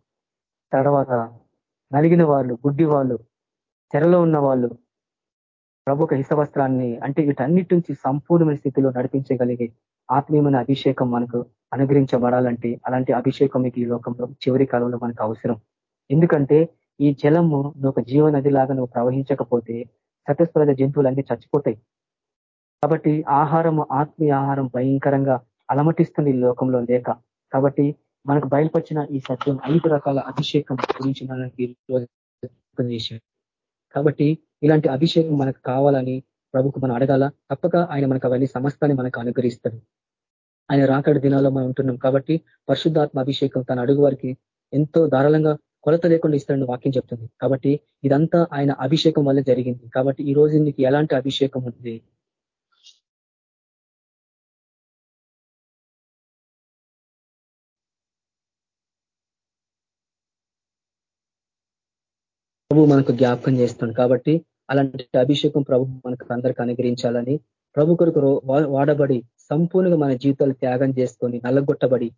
తర్వాత నలిగిన వాళ్ళు గుడ్డి వాళ్ళు తెరలో ఉన్న వాళ్ళు ప్రభు హిసవస్త్రాన్ని అంటే వీటన్నిటి నుంచి సంపూర్ణమైన స్థితిలో నడిపించగలిగే ఆత్మీయమైన అభిషేకం మనకు అనుగ్రహించబడాలంటే అలాంటి అభిషేకం మీకు ఈ లోకంలో చివరి కాలంలో మనకు అవసరం. ఎందుకంటే ఈ జలము నువ్వు ఒక జీవనది లాగా నువ్వు ప్రవహించకపోతే సతస్పద జంతువులన్నీ చచ్చిపోతాయి. కాబట్టి ఆహారం ఆత్మీయ ఆహారం భయంకరంగా అలమటిస్తుంది ఈ లోకంలో లేక. కాబట్టి మనకు బయలుపరిచిన ఈ సత్యం ఐదు రకాల అభిషేకం గురించి మనకి కాబట్టి ఇలాంటి అభిషేకం మనకు కావాలని ప్రభుకు మనం అడగాల? తప్పక ఆయన మనకు అవన్నీ సమస్తాన్ని మనకు అనుగ్రహిస్తాడు. ఆయన రాకడి దినాల్లో మనం ఉంటున్నాం కాబట్టి పరిశుద్ధాత్మ అభిషేకం తన అడుగు వారికి ఎంతో ధారాళంగా కొలత లేకుండా ఇస్తాడని వాక్యం చెప్తుంది. కాబట్టి ఇదంతా ఆయన అభిషేకం వల్ల జరిగింది. కాబట్టి ఈ రోజు నీకు ఎలాంటి అభిషేకం ఉంది? ప్రభు మనకు జ్ఞాపకం చేస్తుంది కాబట్టి అలాంటి అభిషేకం ప్రభు మనకు అందరికి అనుగ్రహించాలని ప్రభు కొరకు వాడబడి సంపూర్ణంగా మన జీవితాలు త్యాగం చేసుకొని నల్లగొట్టబడి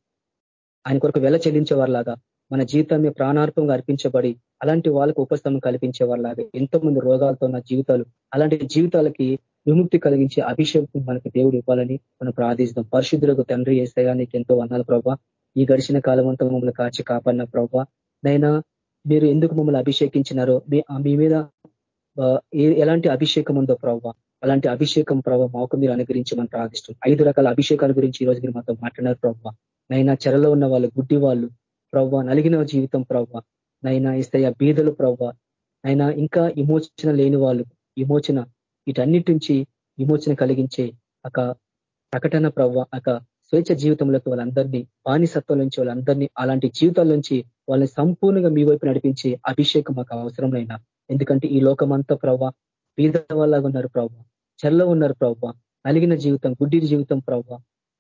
ఆయన కొరకు వెల చెల్లించేవారిలాగా మన జీవితాన్ని ప్రాణార్పంగా అర్పించబడి అలాంటి వాళ్ళకు ఉపశమనం కల్పించేవారిలాగా ఎంతో మంది రోగాలతో ఉన్న జీవితాలు అలాంటి జీవితాలకి విముక్తి కలిగించే అభిషేకం మనకి దేవుడు ఇవ్వాలని మనం ప్రార్థిస్తాం పరిశుద్ధులకు తండ్రి వేస్తాయా నీకు ఎంతో వందాలు ప్రభావ ఈ గడిచిన కాలం అంతా మమ్మల్ని కాచి కాపాడిన ప్రభా. నైనా మీరు ఎందుకు మమ్మల్ని అభిషేకించినారో మీ మీద ఎలాంటి అభిషేకం ఉందో ప్రభావ అలాంటి అభిషేకం ప్రభావ మాకు మీరు అనుగ్రహించమని ప్రార్థిస్తాం ఐదు రకాల అభిషేకాల గురించి ఈ రోజు మీరు మాతో మాట్లాడినారు ప్రభావ నైనా చెరలో ఉన్న వాళ్ళు గుడ్డి వాళ్ళు ప్రవ్వ నలిగిన జీవితం ప్రవ్వ. నైనా ఇస్తయ బీదలు ప్రవ్వ. అయినా ఇంకా విమోచన లేని వాళ్ళు విమోచన వీటన్నిటి నుంచి విమోచన కలిగించే ఒక ప్రకటన ప్రవ్వ ఒక స్వేచ్ఛ జీవితంలోకి వాళ్ళందరినీ బానిసత్వం నుంచి వాళ్ళందరినీ అలాంటి జీవితాల నుంచి వాళ్ళని సంపూర్ణంగా మీ వైపు నడిపించే అభిషేకం మాకు అవసరంలైనా ఎందుకంటే ఈ లోకమంతా ప్రవ్వ బీద ఉన్నారు ప్రవ్వ చెల్ల ఉన్నారు ప్రవ్వ అలిగిన జీవితం గుడ్డి జీవితం ప్రవ్వ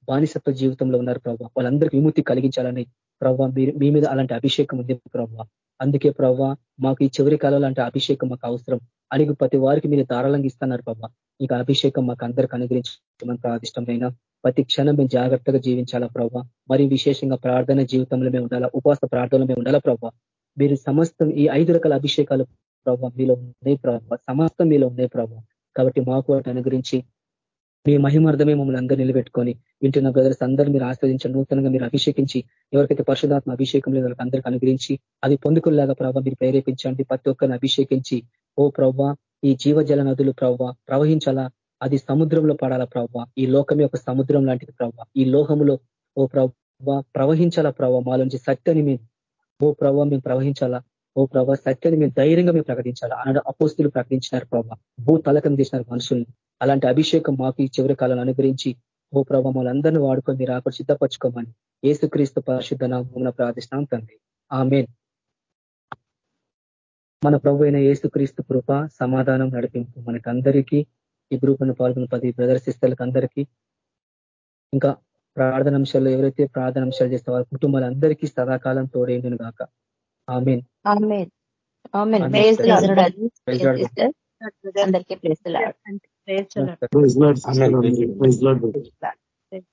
బానిసత్వ జీవితంలో ఉన్నారు ప్రవ్వ. వాళ్ళందరికీ విముక్తి కలిగించాలని ప్రవ్వ మీరు మీ మీద అలాంటి అభిషేకం ఉంది ప్రవ్వ. అందుకే ప్రవ్వ మాకు ఈ చివరి కాలం లాంటి అభిషేకం మాకు అవసరం. అడిగి ప్రతి వారికి మీరు ధారాళంగా ఇస్తున్నారు ప్రవ్వ. ఇక అభిషేకం మాకు అందరికి అనుగ్రహించమని ప్రాదిష్టమైన ప్రతి క్షణం మేము జాగ్రత్తగా జీవించాలా ప్రవ్వ? మరి విశేషంగా ప్రార్థన జీవితంలో మేము ఉండాలా? ఉపవాస ప్రార్థనలో మేము ఉండాలా ప్రవ్వ? మీరు సమస్తం ఈ ఐదు రకాల అభిషేకాలు ప్రభావ మీలో ఉన్నాయి ప్రభావ సమస్తం మీలో ఉన్నాయి ప్రభావ కాబట్టి మాకు వాటి అనుగురించి మీ మహిమార్థమే మమ్మల్ని అందరూ నిలబెట్టుకొని వింటున్న బ్రదర్స్ అందరూ మీరు ఆస్వాదించండి నూతనంగా మీరు అభిషేకించి ఎవరికైతే పరిశుధాత్మ అభిషేకం లేదు వాళ్ళకి అందరికీ అనుగ్రహించి అది పొందుకుల్లాగా ప్రభావ మీరు ప్రేరేపించండి. ప్రతి ఒక్కరిని అభిషేకించి ఓ ప్రవ్వ ఈ జీవజల నదులు ప్రవ్వ ప్రవహించాలా? అది సముద్రంలో పడాలా ప్రవ్వ ఈ లోకమే ఒక సముద్రం లాంటిది ప్రవ్వ ఈ లోహములో ఓ ప్రవ్వ ప్రవహించాలా ప్రవ్వ మాలోంచి సత్యని మేము ఓ ప్రవ్వ మేము ప్రవహించాలా? ఓ ప్రభా సత్యాన్ని మేము ధైర్యంగా మేము ప్రకటించాలా. అన్నాడు అపోస్తులు ప్రకటించినారు ప్రభావ భూ తలకం చేసినారు మనుషుల్ని. అలాంటి అభిషేకం మాకు ఈ చివరి కాలం అనుగ్రహించి ఓ ప్రభా మనందరినీ వాడుకొని మీరు అక్కడ సిద్ధపరచుకోమని ఏసుక్రీస్తు పరిశుద్ధ నామం ప్రార్థిస్తున్నాం తండ్రి. ఆమె మన ప్రభు అయిన ఏసుక్రీస్తు కృప సమాధానం నడిపింపు మనకందరికీ ఈ గ్రూప్ను పాల్గొన్న పది ప్రదర్శిస్తలకు అందరికీ ఇంకా ప్రార్థనాంశాల్లో ఎవరైతే ప్రార్థనాంశాలు చేస్తే వారి కుటుంబాలందరికీ సదాకాలం తోడైందని గాక అందరికీ ప్లేస్ ప్రైజ్